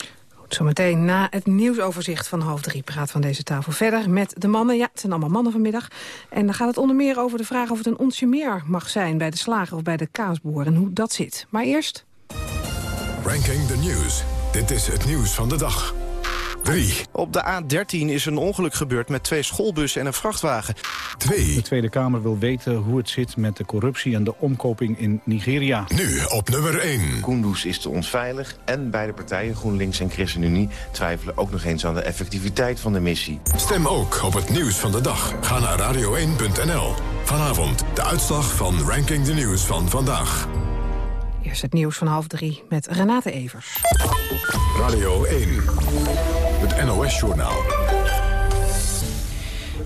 Zometeen na het nieuwsoverzicht van half drie praat van deze tafel verder met de mannen. Ja, het zijn allemaal mannen vanmiddag. En dan gaat het onder meer over de vraag of het een onsje meer mag zijn... bij de slager of bij de kaasboer en hoe dat zit. Maar eerst... Ranking the News. Dit is het nieuws van de dag. 3. Op de A13 is een ongeluk gebeurd met twee schoolbussen en een vrachtwagen. 2. De Tweede Kamer wil weten hoe het zit met de corruptie en de omkoping in Nigeria. Nu op nummer 1. Kunduz is te onveilig en beide partijen, GroenLinks en ChristenUnie... twijfelen ook nog eens aan de effectiviteit van de missie. Stem ook op het nieuws van de dag. Ga naar radio1.nl. Vanavond de uitslag van Ranking the News van vandaag. Eerst het nieuws van half drie met Renate Evers. Radio 1. Het NOS-journaal.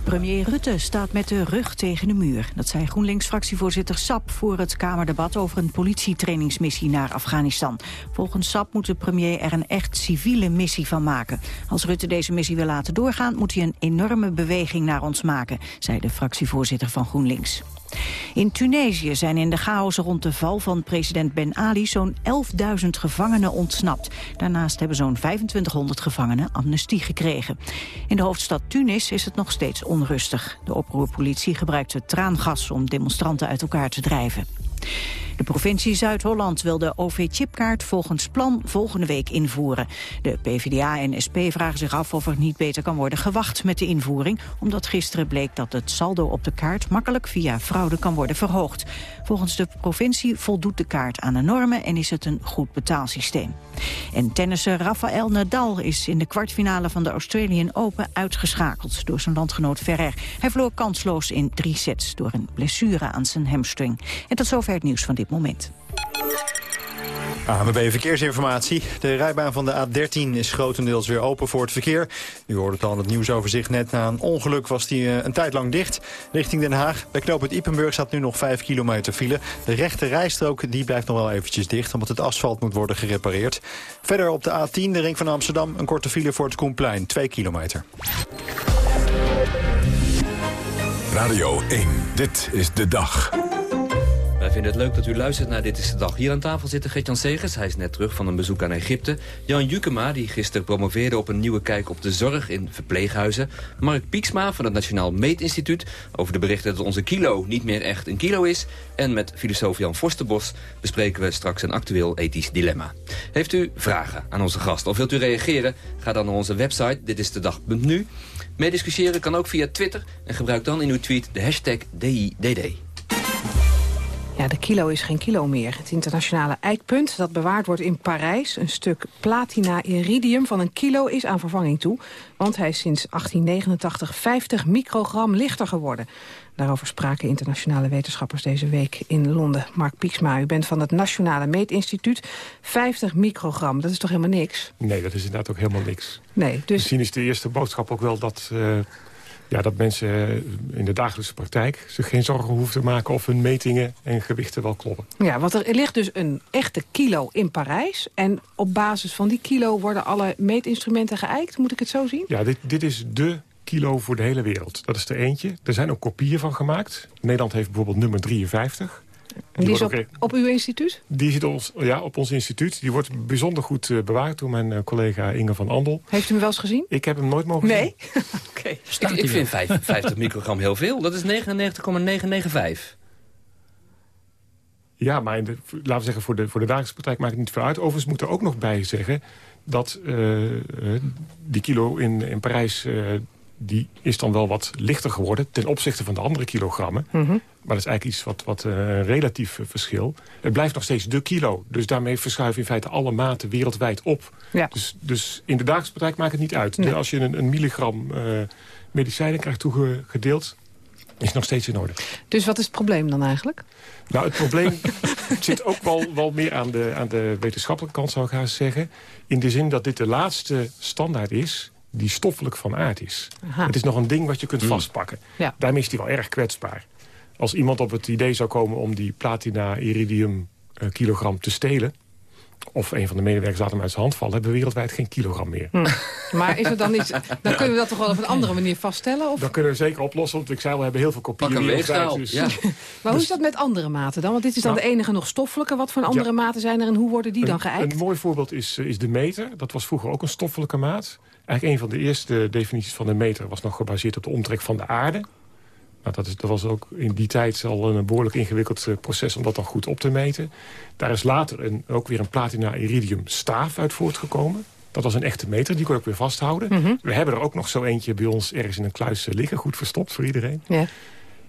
Premier Rutte staat met de rug tegen de muur. Dat zei GroenLinks-fractievoorzitter Sap voor het Kamerdebat over een politietrainingsmissie naar Afghanistan. Volgens Sap moet de premier er een echt civiele missie van maken. Als Rutte deze missie wil laten doorgaan, moet hij een enorme beweging naar ons maken, zei de fractievoorzitter van GroenLinks. In Tunesië zijn in de chaos rond de val van president Ben Ali zo'n 11.000 gevangenen ontsnapt. Daarnaast hebben zo'n 2500 gevangenen amnestie gekregen. In de hoofdstad Tunis is het nog steeds onrustig. De oproerpolitie gebruikte traangas om demonstranten uit elkaar te drijven. De provincie Zuid-Holland wil de OV-chipkaart volgens plan volgende week invoeren. De PvdA en SP vragen zich af of er niet beter kan worden gewacht met de invoering, omdat gisteren bleek dat het saldo op de kaart makkelijk via fraude kan worden verhoogd. Volgens de provincie voldoet de kaart aan de normen en is het een goed betaalsysteem. En tennisser Rafael Nadal is in de kwartfinale van de Australian Open uitgeschakeld door zijn landgenoot Ferrer. Hij verloor kansloos in drie sets door een blessure aan zijn hamstring. En tot zover het nieuws van dit moment. ANWB Verkeersinformatie. De rijbaan van de A13 is grotendeels weer open voor het verkeer. U hoorde het al in het nieuwsoverzicht net. Na een ongeluk was die eh, een tijd lang dicht. Richting Den Haag. Bij knooppunt Ippenburg staat nu nog 5 kilometer file. De rechte rijstrook die blijft nog wel eventjes dicht... omdat het asfalt moet worden gerepareerd. Verder op de A10, de ring van Amsterdam... een korte file voor het Koenplein, 2 kilometer. Radio 1, dit is de dag. Vinden het leuk dat u luistert naar Dit is de Dag. Hier aan tafel zit Gert-Jan Segers. Hij is net terug van een bezoek aan Egypte. Jan Jukema, die gisteren promoveerde op een nieuwe kijk op de zorg in verpleeghuizen. Mark Pieksma van het Nationaal Meetinstituut. Over de berichten dat onze kilo niet meer echt een kilo is. En met filosoof Jan Forsterbos bespreken we straks een actueel ethisch dilemma. Heeft u vragen aan onze gast of wilt u reageren? Ga dan naar onze website ditistedag.nu. Meediscussiëren kan ook via Twitter. En gebruik dan in uw tweet de hashtag DIDD. Ja, de kilo is geen kilo meer. Het internationale eikpunt dat bewaard wordt in Parijs... een stuk platina-iridium van een kilo is aan vervanging toe. Want hij is sinds 1889 50 microgram lichter geworden. Daarover spraken internationale wetenschappers deze week in Londen. Mark Pieksma, u bent van het Nationale Meetinstituut. 50 microgram, dat is toch helemaal niks? Nee, dat is inderdaad ook helemaal niks. Nee, dus... Misschien is de eerste boodschap ook wel dat... Uh, ja, dat mensen in de dagelijkse praktijk zich geen zorgen hoeven te maken... of hun metingen en gewichten wel kloppen. Ja, want er ligt dus een echte kilo in Parijs. En op basis van die kilo worden alle meetinstrumenten geëikt. Moet ik het zo zien? Ja, dit, dit is de kilo voor de hele wereld. Dat is er eentje. Er zijn ook kopieën van gemaakt. Nederland heeft bijvoorbeeld nummer 53. Die, die is op, op, uw instituut? Die zit ons, ja, op ons instituut. Die wordt bijzonder goed uh, bewaard door mijn uh, collega Inge van Andel. Heeft u hem wel eens gezien? Ik heb hem nooit mogen nee? zien. Nee? Oké. Okay. Ik, ik vind 50 microgram heel veel. Dat is 99,995. Ja, maar de, laten we zeggen, voor de, voor de dagelijkse praktijk maakt het niet veel uit. Overigens moet er ook nog bij zeggen dat uh, die kilo in, in Parijs die is dan wel wat lichter geworden ten opzichte van de andere kilogrammen. Mhm. Maar dat is eigenlijk iets wat, wat een relatief uh, verschil. Het blijft nog steeds de kilo. Dus daarmee verschuiven in feite alle maten wereldwijd op. Ja. Dus, dus in de dagelijkse praktijk maakt het niet uit. Nee. Als je een, een milligram uh, medicijnen krijgt toegedeeld... is het nog steeds in orde. Dus wat is het probleem dan eigenlijk? Nou, het probleem zit ook wel, wel meer aan de, aan de wetenschappelijke kant, zou ik haast zeggen. In de zin dat dit de laatste standaard is die stoffelijk van aard is. Aha. Het is nog een ding wat je kunt Mm. vastpakken. Ja. Daarmee is die wel erg kwetsbaar. Als iemand op het idee zou komen om die platina-iridium uh, kilogram te stelen... of een van de medewerkers laat hem uit zijn hand vallen... hebben we wereldwijd geen kilogram meer. Hm. Maar is er dan iets, dan kunnen we dat toch wel op een andere manier vaststellen? Of? Dat kunnen we zeker oplossen, want ik zei al, we hebben heel veel kopieën. Wereldwijd, dus- ja. Maar hoe is dat met andere maten dan? Want dit is dan Nou, de enige nog stoffelijke. Wat voor andere Ja. maten zijn er en hoe worden die dan geëikt? een mooi voorbeeld is, eh, is de meter. Dat was vroeger ook een stoffelijke maat. Eigenlijk een van de eerste definities van de meter... was nog gebaseerd op de omtrek van de aarde. Nou, dat, is, dat was ook in die tijd al een behoorlijk ingewikkeld eh, proces... om dat dan goed op te meten. Daar is later een, ook weer een platina-iridium staaf uit voortgekomen. Dat was een echte meter, die kon je ook weer vasthouden. Mhm. We hebben er ook nog zo eentje bij ons ergens in een kluis eh, liggen. Goed verstopt voor iedereen. Ja.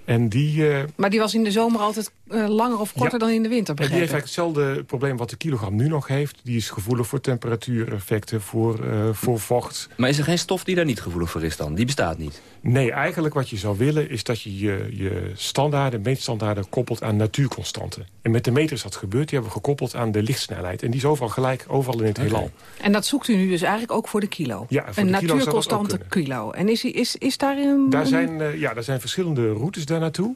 En die... eh, Maar die was in de zomer altijd eh, langer of korter Ja. dan in de winter, die heeft eigenlijk hetzelfde probleem wat de kilogram nu nog heeft. Die is gevoelig voor temperatuureffecten, voor, eh, voor vocht. Maar is er geen stof die daar niet gevoelig voor is dan? Die bestaat niet. Nee, eigenlijk wat je zou willen is dat je je, je standaarden, meetstandaarden koppelt aan natuurconstanten. En met de meter is dat gebeurd. Die hebben we gekoppeld aan de lichtsnelheid. En die is overal gelijk, overal in het heelal. En dat zoekt u nu dus eigenlijk ook voor de kilo? Ja, voor een de kilo natuurconstante kilo. En is, is, is daar een... Daar zijn, ja, daar zijn verschillende routes daar naartoe.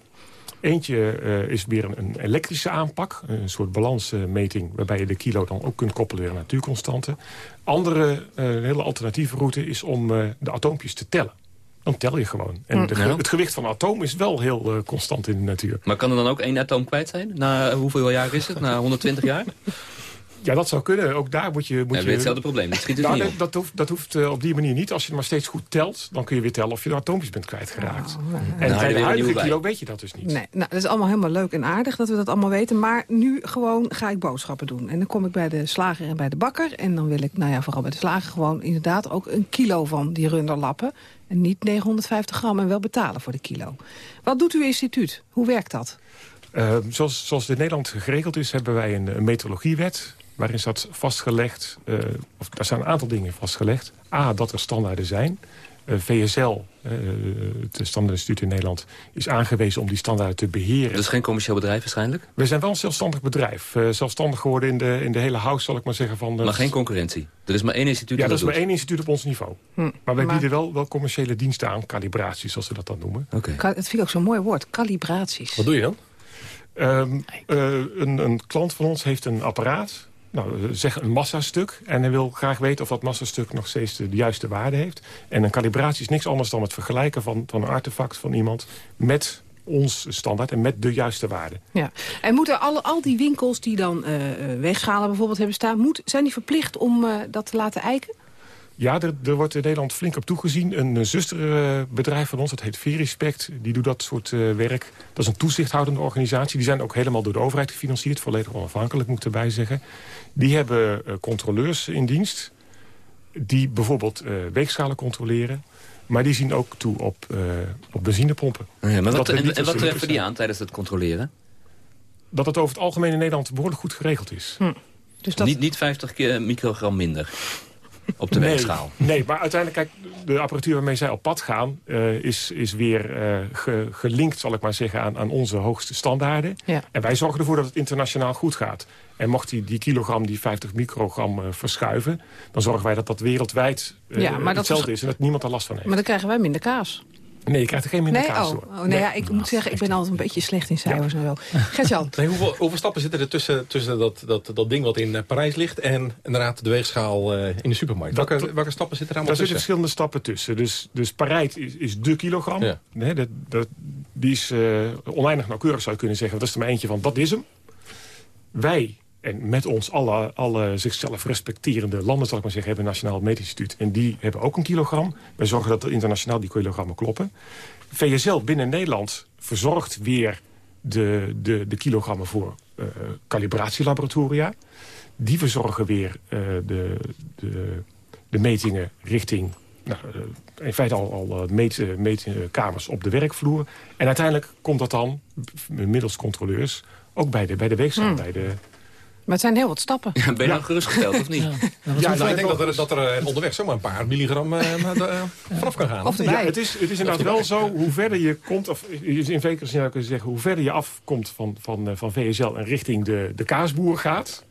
Eentje eh, is meer een, een elektrische aanpak. Een soort balansmeting waarbij je de kilo dan ook kunt koppelen aan natuurconstanten. Andere, eh, hele alternatieve route is om eh, de atoompjes te tellen. Dan tel je gewoon. En de Ja. het gewicht van een atoom is wel heel constant in de natuur. Maar kan er dan ook één atoom kwijt zijn? Na hoeveel jaar is het? Na 120 jaar? Ja, dat zou kunnen. Ook daar moet je... Moet hebben we hetzelfde probleem. Het schiet dus Nou, niet dat, dat hoeft, dat hoeft eh, op die manier niet. Als je het maar steeds goed telt, dan kun je weer tellen of je de atoompjes bent kwijtgeraakt. Oh, en je bij de huidige kilo weet je dat dus niet. Nee, nou, dat is allemaal helemaal leuk en aardig dat we dat allemaal weten. Maar nu gewoon ga ik boodschappen doen. En dan kom ik bij de slager en bij de bakker. En dan wil ik, nou ja, vooral bij de slager gewoon inderdaad ook een kilo van die runderlappen. En niet 950 gram en wel betalen voor de kilo. Wat doet uw instituut? Hoe werkt dat? Uh, zoals, zoals het in Nederland geregeld is, hebben wij een, een metrologiewet. Waarin staat vastgelegd, uh, of daar staan een aantal dingen vastgelegd. A, dat er standaarden zijn. Uh, VSL, uh, het standaardinstituut in Nederland, is aangewezen om die standaarden te beheren. Dat is geen commercieel bedrijf waarschijnlijk? We zijn wel een zelfstandig bedrijf. Uh, zelfstandig geworden in de, in de hele house, zal ik maar zeggen. Van de... Maar geen concurrentie? Er is maar één instituut Ja, dat er is dat maar één instituut op ons niveau. Hm, maar wij maar- bieden wel, wel commerciële diensten aan. Calibraties, zoals we dat dan noemen. Oké. Ka- Dat vind ik ook zo'n mooi woord, calibraties. Wat doe je dan? Um, uh, een, een klant van ons heeft een apparaat. Nou, zeg een massastuk. En hij wil graag weten of dat massastuk nog steeds de, juiste waarde heeft. En een kalibratie is niks anders dan het vergelijken van, van een artefact van iemand... met ons standaard en met de juiste waarde. Ja. En moeten alle, al die winkels die dan eh, eh, weegschalen bijvoorbeeld hebben staan... Moet, zijn die verplicht om eh, dat te laten eiken? Ja, er, er wordt in Nederland flink op toegezien. Een eh, zusterbedrijf van ons, dat heet Verispect, die doet dat soort werk. Dat is een toezichthoudende organisatie. Die zijn ook helemaal door de overheid gefinancierd. Volledig onafhankelijk, moet ik erbij zeggen. Die hebben eh, controleurs in dienst. Die bijvoorbeeld eh, weegschalen controleren. Maar die zien ook toe op, eh, op benzinepompen. Ja, maar wat, Dat en, wat treffen die aan tijdens het controleren? Dat het over het algemeen in Nederland behoorlijk goed geregeld is. Dus niet, niet 50 ke- microgram minder op de nee, weegschaal. Nee, maar uiteindelijk, kijk, de apparatuur waarmee zij op pad gaan... eh, is, is weer eh, ge- gelinkt, zal ik maar zeggen, aan, aan onze hoogste standaarden. Ja. En wij zorgen ervoor dat het internationaal goed gaat. En mocht die, die kilogram, die 50 microgram eh, verschuiven... dan zorgen wij dat dat wereldwijd Ja, maar dat hetzelfde is en dat niemand er last van heeft. Maar dan krijgen wij minder kaas. Nee, je krijgt er geen minder nee, kaas oh, door. oh, nee, ja, ik moet zeggen, ik ben altijd een beetje slecht in cijfers en wel. Gert-Jan, Nee, hoeveel, hoeveel stappen zitten er tussen, tussen dat, dat, dat ding wat in eh, Parijs ligt... en inderdaad de weegschaal eh, in de supermarkt? Dat- welke, welke stappen zitten er Daar allemaal zitten tussen? verschillende stappen tussen. Dus, dus Parijs is, is de kilogram. Ja. Nee, dat, dat, die is eh, oneindig nauwkeurig, zou je kunnen zeggen. Dat is er maar eentje van, dat is hem. Wij, en met ons alle, alle zichzelf respecterende landen, zal ik maar zeggen... hebben een Nationaal Meetinstituut. En die hebben ook een kilogram. Wij zorgen dat er internationaal die kilogrammen kloppen. VSL binnen Nederland verzorgt weer de, de, de kilogrammen voor eh calibratielaboratoria. Die verzorgen weer eh, de, de, de metingen richting... Nou, eh, in feite al, al eh, meet, eh, meetkamers op de werkvloer. En uiteindelijk komt dat dan, middels controleurs... ook bij de, bij de weegschaal, Hmm. bij de, maar het zijn heel wat stappen. ben je nou gerustgesteld of niet? Ja, nou, ik denk dat er, dat er eh, onderweg zomaar een paar milligram eh, eh, vanaf kan gaan. Ja, het is, het is inderdaad wel zo, hoe verder je komt... of in zekere zin zou kunnen zeggen... hoe verder je afkomt van, van, eh, van VSL en richting de, de kaasboer gaat...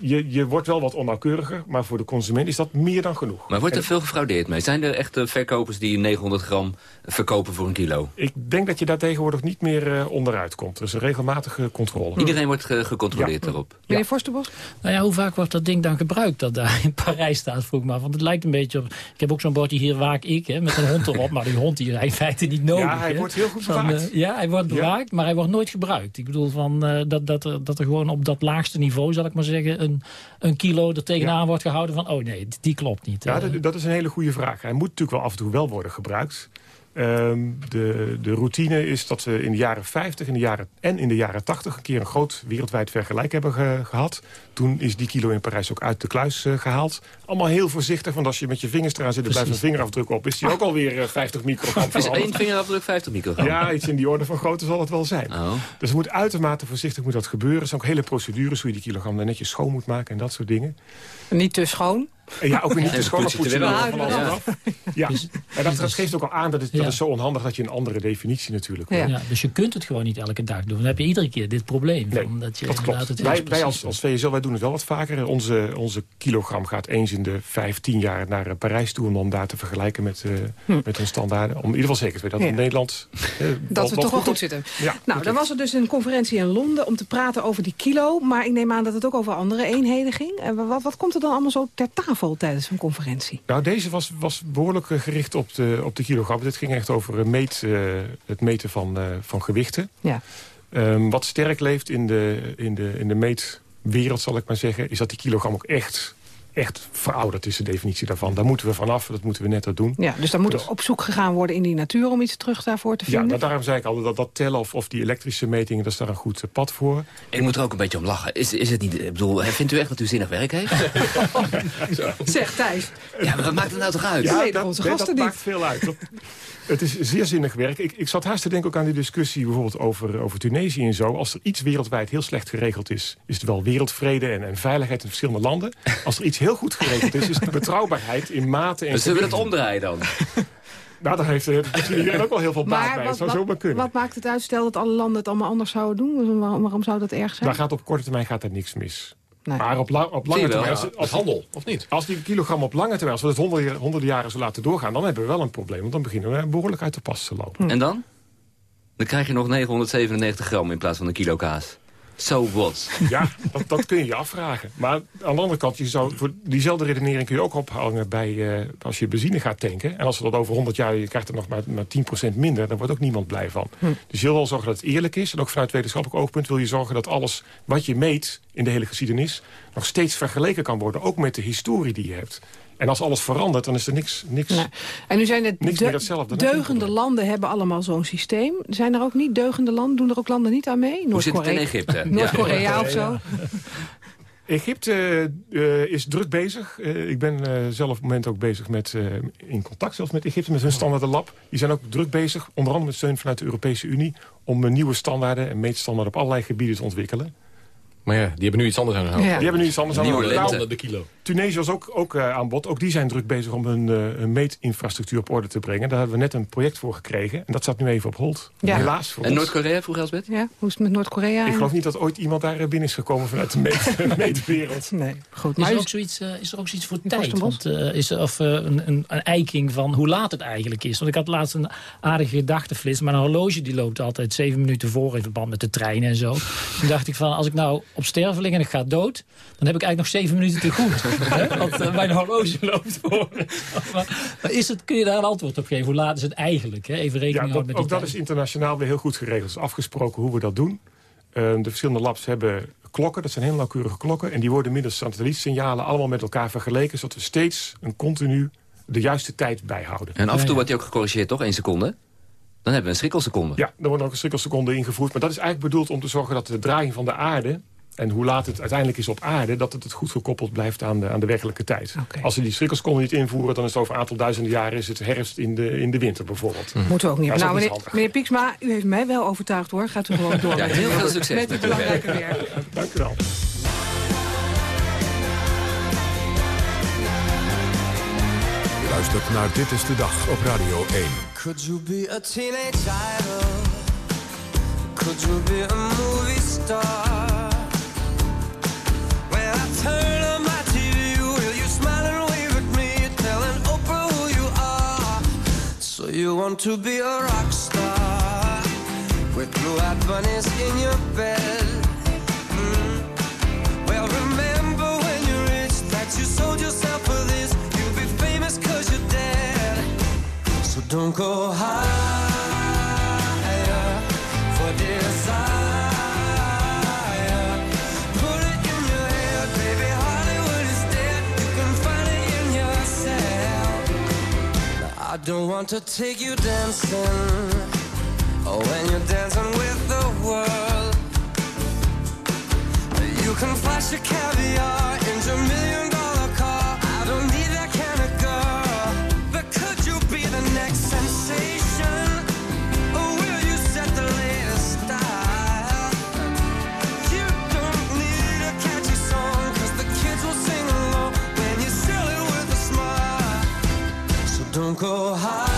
Je, je wordt wel wat onnauwkeuriger, maar voor de consument is dat meer dan genoeg. Maar wordt er En veel gefraudeerd mee? Zijn er echt eh, verkopers die 900 gram verkopen voor een kilo? Ik denk dat je daar tegenwoordig niet meer eh, onderuit komt. Er is een regelmatige controle. Iedereen wordt ge- gecontroleerd erop. Meneer Forsterbos? Nou ja, hoe vaak wordt dat ding dan gebruikt dat daar in Parijs staat, vroeg af. Want het lijkt een beetje op... Ik heb ook zo'n bordje hier waak ik, hè, met een hond erop. Maar die hond die is in feite niet nodig. Ja, hij hè. wordt heel goed Van, bewaakt. eh, ja, hij wordt Ja. bewaakt, maar hij wordt nooit gebruikt. Ik bedoel, van, eh, dat, dat, er, dat er gewoon op dat laagste niveau, zal ik maar zeggen... een, een kilo er tegenaan wordt gehouden van... oh nee, die klopt niet. Ja, Eh, dat, dat is een hele goede vraag. Hij moet natuurlijk wel af en toe wel worden gebruikt. Ehm, de, de routine is dat we in de jaren 50 in de jaren, en in de jaren 80... een keer een groot wereldwijd vergelijk hebben ge- gehad. Toen is die kilo in Parijs ook uit de kluis eh, gehaald. Allemaal heel voorzichtig, want als je met je vingers eraan zit... en blijft een vingerafdruk op, is die ook alweer eh, 50 microgram Is één vingerafdruk 50 microgram? Ja, iets in die orde van grootte zal het wel zijn. Oh. Dus het moet uitermate voorzichtig moet dat gebeuren. Er zijn ook hele procedures hoe je die kilogram dan netjes schoon moet maken... en dat soort dingen. Niet te schoon. En ja, ook weer niet poets je poetsen. Ja. Ja, en dat, dat geeft ook al aan dat, het, dat is zo onhandig dat je een andere definitie natuurlijk ja. dus je kunt het gewoon niet elke dag doen. Dan heb je iedere keer dit probleem. Nee, van dat je dat klopt. het Wij, wij als, als VSL wij doen het wel wat vaker. Onze, onze kilogram gaat eens in de vijf, tien jaar naar eh, Parijs toe... om dan daar te vergelijken met, eh, met hun standaarden. Om in ieder geval zeker te weten dat Ja. in Nederland... eh, Dat we toch wel goed zitten. Ja, Nou, dan was er dus een conferentie in Londen om te praten over die kilo. Maar ik neem aan dat het ook over andere eenheden ging. En wat, wat komt er dan allemaal zo ter tafel tijdens zo'n conferentie? Nou, deze was, was behoorlijk eh, gericht op de, op de kilogram. Dit ging echt over eh, meet, eh, het meten van, van gewichten. Ja. Ehm, wat sterk leeft in de, in, de, in de meetwereld, zal ik maar zeggen... is dat die kilogram ook echt, echt verouderd is, de definitie daarvan. Daar moeten we vanaf, dat moeten we net dat doen. Ja, dus dan moet er op zoek gegaan worden in die natuur om iets terug daarvoor te Ja, vinden. nou, daarom zei ik al, dat, dat tellen of, of die elektrische metingen... dat is daar een goed eh, pad voor. Ik moet er ook een beetje om lachen. Is, is het niet, ik bedoel, vindt u echt dat u zinnig werk heeft? Zeg Thijs. Ja, maar wat maakt het nou toch uit? Ja, Ja, nee, dat, onze nee, gasten dat niet. maakt veel uit. Dat- het is zeer zinnig werk. Ik, ik zat haast te denken ook aan die discussie bijvoorbeeld over, over Tunesië en zo. Als er iets wereldwijd heel slecht geregeld is... is het wel wereldvrede en, en veiligheid in verschillende landen. Als er iets heel goed geregeld is, is het de betrouwbaarheid in mate en Dus zullen we dat omdraaien dan? Nou, daar heeft eh, misschien iedereen ook wel heel veel baat Maar bij. wat, zou wat- zomaar kunnen. wat maakt het uit? Stel dat alle landen het allemaal anders zouden doen. Dus waarom, waarom zou dat erg zijn? Daar gaat op korte termijn gaat er niks mis. Nee. Maar op, la- op lange termijn... ja. Als, als, handel, of niet? als die kilogram op lange termijn... als we het honderden, honderden jaren zo laten doorgaan... dan hebben we wel een probleem. Want dan beginnen we behoorlijk uit de pas te lopen. En dan? Dan krijg je nog 997 gram in plaats van een kilo kaas. So what? Ja, dat, dat kun je je afvragen. Maar aan de andere kant, je zou, voor diezelfde redenering kun je ook ophangen bij, eh, als je benzine gaat tanken. En als we dat over 100 jaar, je krijgt er nog maar, maar 10% minder, dan wordt ook niemand blij van. Hm. Dus je wil wel zorgen dat het eerlijk is. En ook vanuit wetenschappelijk oogpunt wil je zorgen dat alles wat je meet in de hele geschiedenis nog steeds vergeleken kan worden. Ook met de historie die je hebt. En als alles verandert, dan is er niks, niks, En nu zijn het niks de- meer hetzelfde. deugende landen hebben allemaal zo'n systeem. Zijn er ook niet deugende landen? Doen er ook landen niet aan mee? Hoe zit het in Noord-Korea- Egypte? Noord-Korea Ja. of zo? Egypte eh, is druk bezig. Eh, ik ben eh, zelf op het moment ook bezig met, eh, in contact zelfs met Egypte, met hun standaarden lab. Die zijn ook druk bezig, onder andere met steun vanuit de Europese Unie... om nieuwe standaarden en meetstandaarden op allerlei gebieden te ontwikkelen. Maar ja, die hebben nu iets anders aan hun hoofd. Die hebben nu iets anders aan Nieuwe hun lente. Nou, de kilo. Tunesië was ook, ook eh, aan bod. Ook die zijn druk bezig om hun, eh, hun meetinfrastructuur op orde te brengen. Daar hebben we net een project voor gekregen. En dat staat nu even op hold. Ja. Helaas voor En. Noord-Korea, vroeg Elsbeth? Ja, hoe is het met Noord-Korea? Ik geloof niet dat ooit iemand daar binnen is gekomen vanuit de meet- meetwereld. Nee, goed. Is er, is- ook zoiets, eh, is er ook zoiets voor tijd? Want, eh, is er, of eh, een, een, een eiking van hoe laat het eigenlijk is? Want ik had laatst een aardige gedachtenflits. Maar een horloge die loopt altijd zeven minuten voor... in verband met de treinen en zo. Toen dacht ik van, als ik nou op sterven lig en ik ga dood... dan heb ik eigenlijk nog zeven minuten te goed. Hè? Want eh, mijn horloge loopt voor. maar, maar is het, kun je daar een antwoord op geven? Hoe laat is het eigenlijk? Hè? Even rekening Ja, houden dat, met die ook dat is internationaal weer heel goed geregeld. Het is afgesproken hoe we dat doen. Eh, de verschillende labs hebben klokken, dat zijn heel nauwkeurige klokken. En die worden middels satellietsignalen allemaal met elkaar vergeleken... zodat we steeds een continu de juiste tijd bijhouden. En af en toe wordt hij ook gecorrigeerd, toch? Eén seconde? Dan hebben we een schrikkelseconde. Ja, er wordt ook een schrikkelseconde ingevoerd. Maar dat is eigenlijk bedoeld om te zorgen dat de draaiing van de aarde... en hoe laat het uiteindelijk is op aarde... dat het goed gekoppeld blijft aan de, aan de werkelijke tijd. Als ze die schrikkelseconde niet invoeren... dan is het over een aantal duizenden jaren is het herfst in de, in de winter bijvoorbeeld. Moeten we ook niet Ja, dat Nou, meneer, ook niet meneer Pieksma, u heeft mij wel overtuigd hoor. Gaat u gewoon door. Ja, heel veel succes Met het uw belangrijke werk. Dank u wel. U luistert naar Dit is de Dag op Radio 1. Could you be a teenage idol? Could you be a movie star? You want to be a rock star with blue-eyed bunnies in your bed? Mm. Well, remember when you reached that you sold yourself for this. You'll be famous cause you're dead. So don't go higher don't want to take you dancing. Oh, when you're dancing with the world. You can flash your caviar in your million dollar car. I don't need that kind of girl. But could you be the next sensation? your heart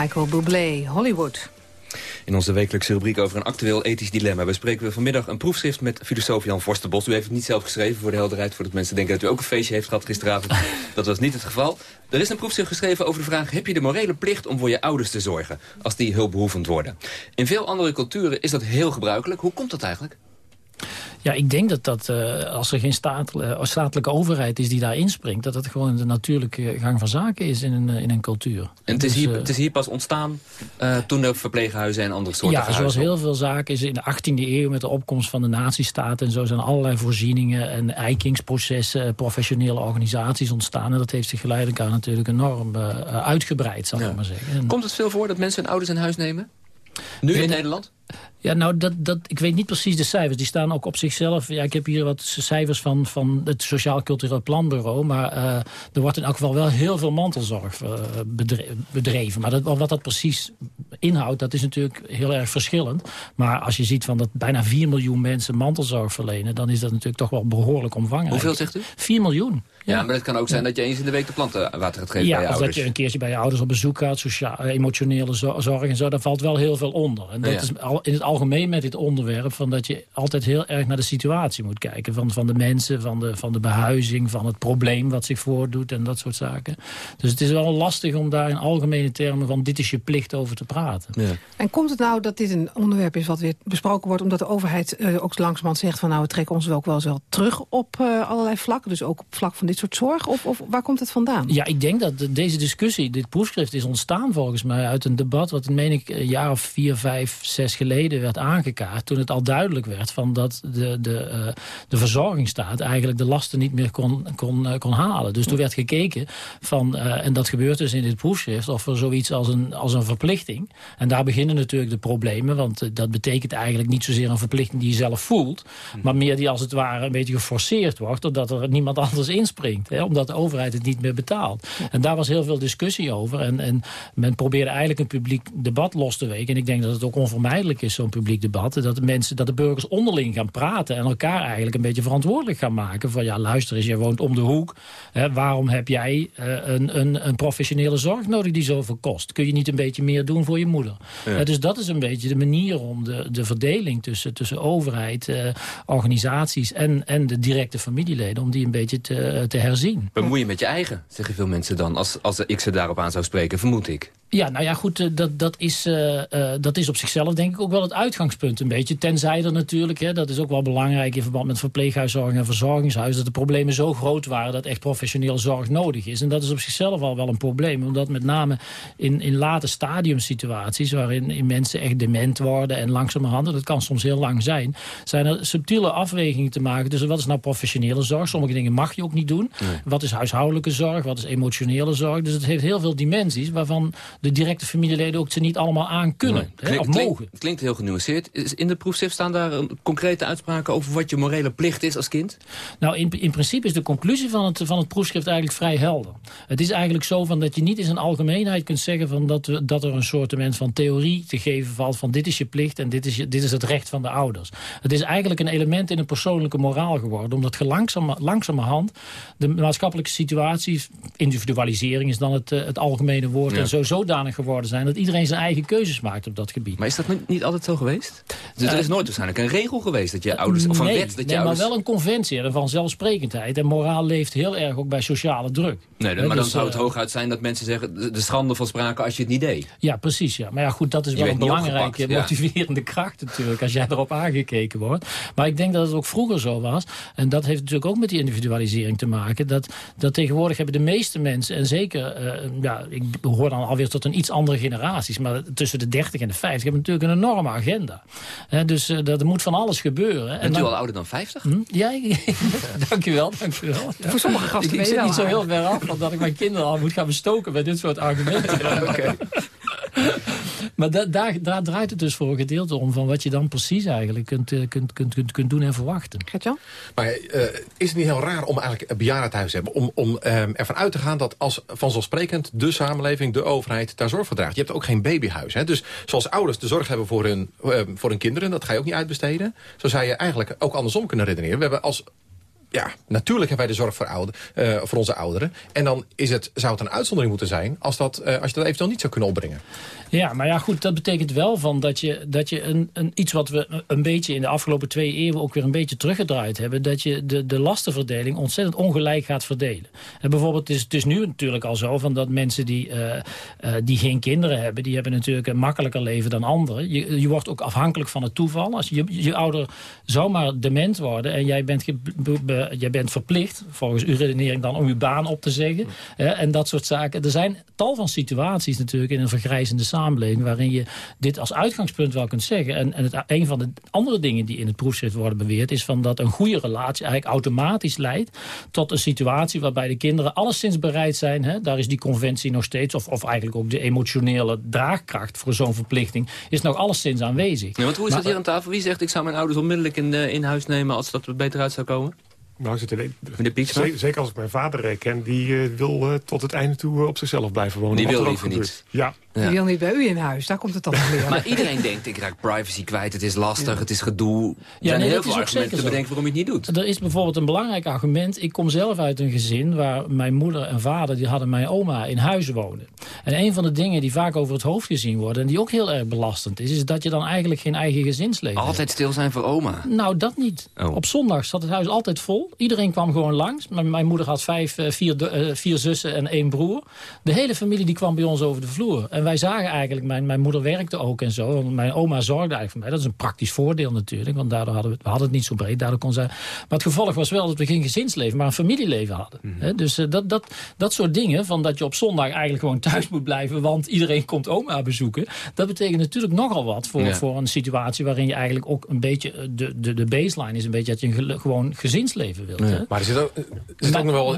Michael Bublé, Hollywood. In onze wekelijkse rubriek over een actueel ethisch dilemma... bespreken we vanmiddag een proefschrift met filosoof Jan Forsterbos. U heeft het niet zelf geschreven voor de helderheid... voordat mensen denken dat u ook een feestje heeft gehad gisteravond. dat was niet het geval. Er is een proefschrift geschreven over de vraag... heb je de morele plicht om voor je ouders te zorgen... als die hulpbehoevend worden? In veel andere culturen is dat heel gebruikelijk. Hoe komt dat eigenlijk? Ja, ik denk dat dat uh, als er geen staat, uh, statelijke overheid is die daar inspringt... dat dat gewoon de natuurlijke gang van zaken is in een, in een cultuur. En het is, Dus, hier, eh, het is hier pas ontstaan uh, toen er verpleeghuizen en andere soorten Ja, zoals heel veel zaken is in de 18e eeuw met de opkomst van de nazistaat en zo zijn allerlei voorzieningen en eikingsprocessen, professionele organisaties ontstaan. En dat heeft zich geleidelijk aan natuurlijk enorm uitgebreid, zal ik maar zeggen. En- Komt het veel voor dat mensen hun ouders in huis nemen? Nu in Nederland? Ja, nou, dat, dat, ik weet niet precies de cijfers. Die staan ook op zichzelf. Ja, ik heb hier wat cijfers van, van het Sociaal Cultureel Planbureau. Maar eh, er wordt in elk geval wel heel veel mantelzorg eh, bedre- bedreven. Maar dat, wat dat precies inhoudt, dat is natuurlijk heel erg verschillend. Maar als je ziet van dat bijna 4 miljoen mensen mantelzorg verlenen... dan is dat natuurlijk toch wel behoorlijk omvangrijk. Hoeveel zegt u? 4 miljoen. Ja, maar het kan ook zijn dat je eens in de week de planten water gaat geven bij je Ja, of ouders. dat je een keertje bij je ouders op bezoek gaat, sociaal, emotionele zo- zorg en zo, daar valt wel heel veel onder. En dat Ja. is al, in het algemeen met dit onderwerp, van dat je altijd heel erg naar de situatie moet kijken. Van, van de mensen, van de, van de behuizing, van het probleem wat zich voordoet en dat soort zaken. Dus het is wel lastig om daar in algemene termen van dit is je plicht over te praten. En komt het nou dat dit een onderwerp is wat weer besproken wordt... omdat de overheid eh, ook langzamerhand zegt van... nou, we trekken ons wel ook wel eens wel terug op eh, allerlei vlakken. Dus ook op vlak van dit soort zorg? Of, of waar komt het vandaan? Ja, ik denk dat de- deze discussie, dit proefschrift is ontstaan volgens mij uit een debat... wat, meen ik, een jaar of vier, vijf, zes geleden werd aangekaart... toen het al duidelijk werd van dat de, de, eh, de verzorgingsstaat eigenlijk de lasten niet meer kon, kon, eh, kon halen. Dus toen werd gekeken van, eh, en dat gebeurt dus in dit proefschrift... of er zoiets als een, als een verplichting. En daar beginnen natuurlijk de problemen... want dat betekent eigenlijk niet zozeer een verplichting die je zelf voelt... maar meer die als het ware een beetje geforceerd wordt... doordat er niemand anders Hè, omdat de overheid het niet meer betaalt. En daar was heel veel discussie over. En, en men probeerde eigenlijk een publiek debat los te weken. En ik denk dat het ook onvermijdelijk is, zo'n publiek debat. Dat de, mensen, dat de burgers onderling gaan praten... en elkaar eigenlijk een beetje verantwoordelijk gaan maken. Van ja, luister eens, jij woont om de hoek. Hè, waarom heb jij eh, een, een, een professionele zorg nodig die zoveel kost? Kun je niet een beetje meer doen voor je moeder? Ja. Hè, dus dat is een beetje de manier om de, de verdeling tussen, tussen overheid, eh, organisaties... En, en de directe familieleden, om die een beetje te, te herzien. Bemoeien met je eigen, zeggen veel mensen dan. Als, als ik ze daarop aan zou spreken, vermoed ik. Ja, nou ja, goed, eh, dat, dat, is, eh, eh, dat is op zichzelf denk ik ook wel het uitgangspunt een beetje. Tenzij er natuurlijk, hè, dat is ook wel belangrijk in verband met verpleeghuiszorg en verzorgingshuis... dat de problemen zo groot waren dat echt professionele zorg nodig is. En dat is op zichzelf al wel een probleem. Omdat met name in, in late stadiumsituaties... waarin in mensen echt dement worden en langzamerhand... dat kan soms heel lang zijn... zijn er subtiele afwegingen te maken tussen wat is nou professionele zorg. Sommige dingen mag je ook niet doen. Wat is huishoudelijke zorg, wat is emotionele zorg. Dus het heeft heel veel dimensies waarvan de directe familieleden ook ze niet allemaal aan kunnen. hè, Klink- of mogen. Klinkt heel genuanceerd. Is In de proefschrift staan daar een concrete uitspraken over wat je morele plicht is als kind? Nou, in, in principe is de conclusie van het, van het proefschrift eigenlijk vrij helder. Het is eigenlijk zo van dat je niet in zijn algemeenheid kunt zeggen... Van dat, we, dat er een soort van theorie te geven valt van dit is je plicht... en dit is, je, dit is het recht van de ouders. Het is eigenlijk een element in een persoonlijke moraal geworden... omdat je langzaam, langzamerhand de maatschappelijke situatie... individualisering is dan het, eh, het algemene woord... Ja. en zo zodanig geworden zijn dat iedereen zijn eigen keuzes maakt op dat gebied. Maar is dat niet, altijd zo geweest? Dus er Eh, is nooit waarschijnlijk een regel geweest dat je ouders... of een nee, wet dat je nee, ouders... maar wel een conventie en van zelfsprekendheid. En moraal leeft heel erg ook bij sociale druk. Nee, maar dan dus, zou het eh, hooguit zijn dat mensen zeggen... de de schande van sprake als je het niet deed. Ja, precies. Ja. Maar ja, goed, dat is Je wel een belangrijke opgepakt, ja. motiverende kracht natuurlijk... als jij erop aangekeken wordt. Maar ik denk dat het ook vroeger zo was. En dat heeft natuurlijk ook met die individualisering te maken. Dat, dat tegenwoordig hebben de meeste mensen... en zeker, eh, ja, ik behoor dan alweer tot een iets andere generaties... maar tussen de 30 en de 50 hebben natuurlijk een enorme agenda. Hè, dus eh, dat er moet van alles gebeuren. En Bent u dan- al ouder dan 50? Hm? Ja, dankjewel, dankjewel. Ja. Voor sommige gasten ik, ik zit niet zo heel ver af van dat ik mijn kinderen al moet gaan bestoken met dit soort argumenten. Maar da- daar, daar draait het dus voor een gedeelte om van wat je dan precies eigenlijk kunt, eh, kunt, kunt, kunt, kunt doen en verwachten. Gert-Jan? Maar eh, is het niet heel raar om eigenlijk een bejaardentehuis te hebben? Om, om ehm, ervan uit te gaan dat als vanzelfsprekend de samenleving, de overheid, daar zorg voor draagt. Je hebt ook geen babyhuis. Hè? Dus zoals ouders de zorg hebben voor hun, ehm, voor hun kinderen, dat ga je ook niet uitbesteden. Zo zou je eigenlijk ook andersom kunnen redeneren. We hebben als ja, natuurlijk hebben wij de zorg voor, ouder, eh, voor onze ouderen. En dan is het, zou het een uitzondering moeten zijn... als, dat, eh, als je dat eventueel niet zou kunnen opbrengen. Ja, maar ja, goed, dat betekent wel van dat je, dat je een, een, iets wat we een beetje in de afgelopen twee eeuwen ook weer een beetje teruggedraaid hebben, dat je de, de lastenverdeling ontzettend ongelijk gaat verdelen. En bijvoorbeeld, het is, het is nu natuurlijk al zo van dat mensen die, eh, eh, die geen kinderen hebben, die hebben natuurlijk een makkelijker leven dan anderen. Je, je wordt ook afhankelijk van het toeval. Als je, je ouder zomaar dement worden en jij bent, bent verplicht, volgens uw redenering dan, om je baan op te zeggen. en dat soort zaken. Er zijn tal van situaties natuurlijk in een vergrijzende samenleving waarin je dit als uitgangspunt wel kunt zeggen. En, en het, een van de andere dingen die in het proefschrift worden beweerd... is van dat een goede relatie eigenlijk automatisch leidt... tot een situatie waarbij de kinderen alleszins bereid zijn... Hè, daar is die conventie nog steeds... of, of eigenlijk ook de emotionele draagkracht voor zo'n verplichting... is nog alleszins aanwezig. Ja, want hoe is Maar- dat hier aan tafel? Wie zegt ik zou mijn ouders onmiddellijk in, eh, in huis nemen als dat er beter uit zou komen? Nou, er, zeker, zeker als ik mijn vader ken, die eh, wil eh, tot het einde toe op zichzelf blijven wonen. Die wil er liever gebeurt. Ja. Die wil niet bij u in huis, daar komt het dan op neer. Maar iedereen denkt, ik raak privacy kwijt, het is lastig, het is gedoe. Er Ja, zijn nee, heel veel argumenten te bedenken waarom je het niet doet. Er is bijvoorbeeld een belangrijk argument. Ik kom zelf uit een gezin waar mijn moeder en vader... die hadden mijn oma in huis wonen. En een van de dingen die vaak over het hoofd gezien worden... en die ook heel erg belastend is... is dat je dan eigenlijk geen eigen gezinsleven hebt. Altijd stil zijn voor oma. Nou, dat niet. Oh. Op zondag zat het huis altijd vol. Iedereen kwam gewoon langs. Mijn, mijn moeder had vijf, eh, vier, eh, vier zussen en één broer. De hele familie die kwam bij ons over de vloer. En wij zagen eigenlijk, mijn, mijn moeder werkte ook en zo. Mijn oma zorgde eigenlijk voor mij. Dat is een praktisch voordeel natuurlijk. Want daardoor hadden we, we hadden het niet zo breed. Daardoor kon zij, maar het gevolg was wel dat we geen gezinsleven, maar een familieleven hadden. Hè, Dus eh, dat, dat, dat soort dingen, van dat je op zondag eigenlijk gewoon thuis moet blijven... want iedereen komt oma bezoeken. Dat betekent natuurlijk nogal wat voor, Ja. voor een situatie... waarin je eigenlijk ook een beetje... eh, De, de, de baseline is een beetje dat je een gewoon gezinsleven wilt. Hè? Maar er zit ook, er zit ook nog, wel,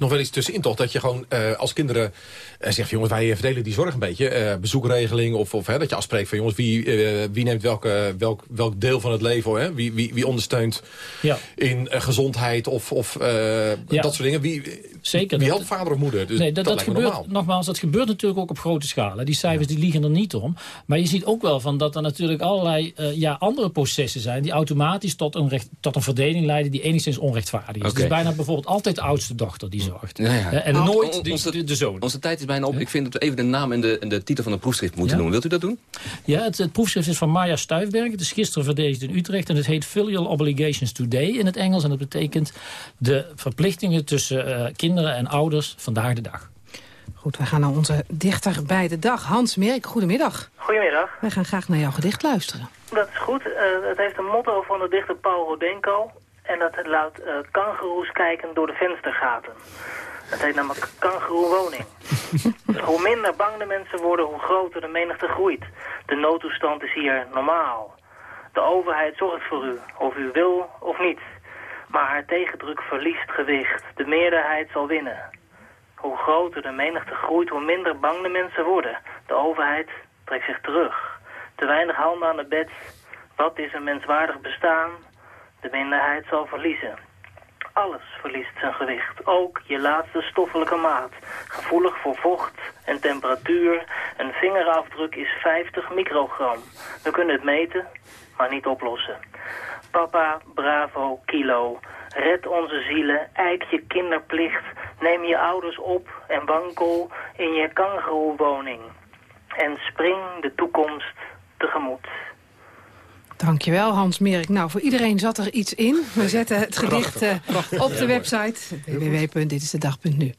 nog wel iets tussenin toch? Dat je gewoon eh, als kinderen eh, zegt... jongens, wij verdelen die zorg een beetje. eh, bezoekregeling of, of hè, dat je afspreekt van... jongens, wie, eh, wie neemt welke, welk, welk deel van het leven? Hè? Wie, wie, wie ondersteunt Ja. in eh, gezondheid of, of eh, Ja. dat soort dingen? Wie, Zeker. wie helpt vader of moeder? Dus nee, dat, dat, gebeurt, normaal. nogmaals, dat gebeurt natuurlijk ook op grote schaal. hè. Die cijfers die liegen er niet om. Maar je ziet ook wel van dat er natuurlijk allerlei eh, ja, andere processen zijn... die automatisch tot een, recht, tot een verdeling leiden die enigszins onrechtvaardig is. Oké. Het is bijna bijvoorbeeld altijd de oudste dochter die zorgt. Ja, ja. En nooit on- de, onze, de, de zoon. Onze tijd is bijna op. Ik vind dat we even de naam en de, en de titel van het proefschrift moeten Ja? noemen. Wilt u dat doen? Ja, het, het proefschrift is van Maya Stuifberg. Het is gisteren verdedigd in Utrecht. En het heet Filial Obligations Today in het Engels. En dat betekent de verplichtingen tussen eh, kinderen en ouders vandaag de dag. Goed, we gaan naar onze dichter bij de dag. Hans Merk, goedemiddag. Goedemiddag. Wij gaan graag naar jouw gedicht luisteren. Dat is goed. Eh, het heeft een motto van de dichter Paul Rodenko. En dat luidt, eh kangoeroes kijken door de venstergaten. Dat heet namelijk kangoeroewoning. dus hoe minder bang de mensen worden, hoe groter de menigte groeit. De noodtoestand is hier normaal. De overheid zorgt voor u, of u wil of niet. Maar haar tegendruk verliest gewicht. De meerderheid zal winnen. Hoe groter de menigte groeit, hoe minder bang de mensen worden. De overheid trekt zich terug. Te weinig handen aan het bed. Wat is een menswaardig bestaan? De minderheid zal verliezen. Alles verliest zijn gewicht. Ook je laatste stoffelijke maat. Gevoelig voor vocht en temperatuur. Een vingerafdruk is 50 microgram. We kunnen het meten, maar niet oplossen. Papa, bravo, kilo. Red onze zielen, eik je kinderplicht. Neem je ouders op en wankel in je kangeroewoning. En spring de toekomst tegemoet. Dankjewel, Hans Merk. Nou, voor iedereen zat er iets in. We zetten het gedicht eh, Prachtig. op de website www.ditistedag.nu.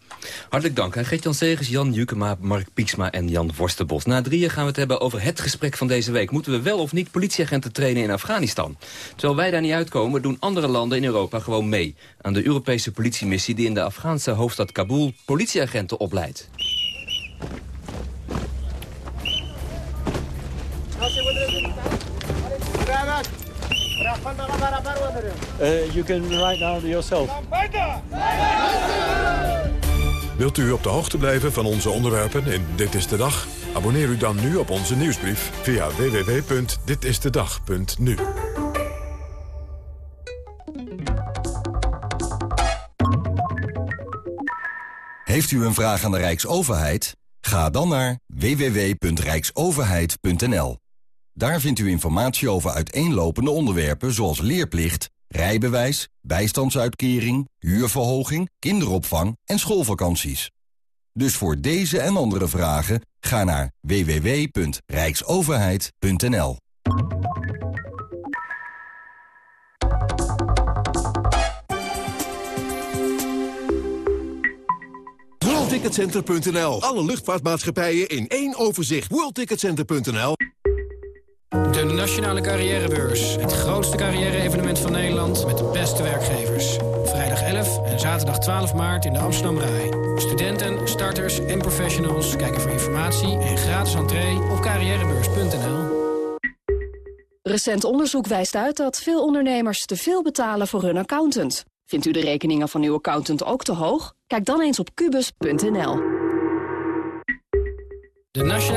Hartelijk dank aan Gert-Jan Segers, Jan Jukema, Mark Pieksma en Jan Vorstenbos. Na drieën gaan we het hebben over het gesprek van deze week. Moeten we wel of niet politieagenten trainen in Afghanistan? Terwijl wij daar niet uitkomen, doen andere landen in Europa gewoon mee... aan de Europese politiemissie die in de Afghaanse hoofdstad Kabul politieagenten opleidt. Uh, you can write down yourself. Wilt u op de hoogte blijven van onze onderwerpen in Dit is de Dag? Abonneer u dan nu op onze nieuwsbrief via www.ditistedag.nu. Heeft u een vraag aan de Rijksoverheid? Ga dan naar www.rijksoverheid.nl. Daar vindt u informatie over uiteenlopende onderwerpen zoals leerplicht, rijbewijs, bijstandsuitkering, huurverhoging, kinderopvang en schoolvakanties. Dus voor deze en andere vragen ga naar www.rijksoverheid.nl. WorldTicketCenter.nl. Alle luchtvaartmaatschappijen in één overzicht. WorldTicketCenter.nl. De Nationale Carrièrebeurs. Het grootste carrière-evenement van Nederland met de beste werkgevers. Vrijdag 11 en zaterdag 12 maart in de Amsterdam Rai. Studenten, starters en professionals kijken voor informatie en gratis entree op carrièrebeurs.nl. Recent onderzoek wijst uit dat veel ondernemers te veel betalen voor hun accountant. Vindt u de rekeningen van uw accountant ook te hoog? Kijk dan eens op kubus.nl. De Nationale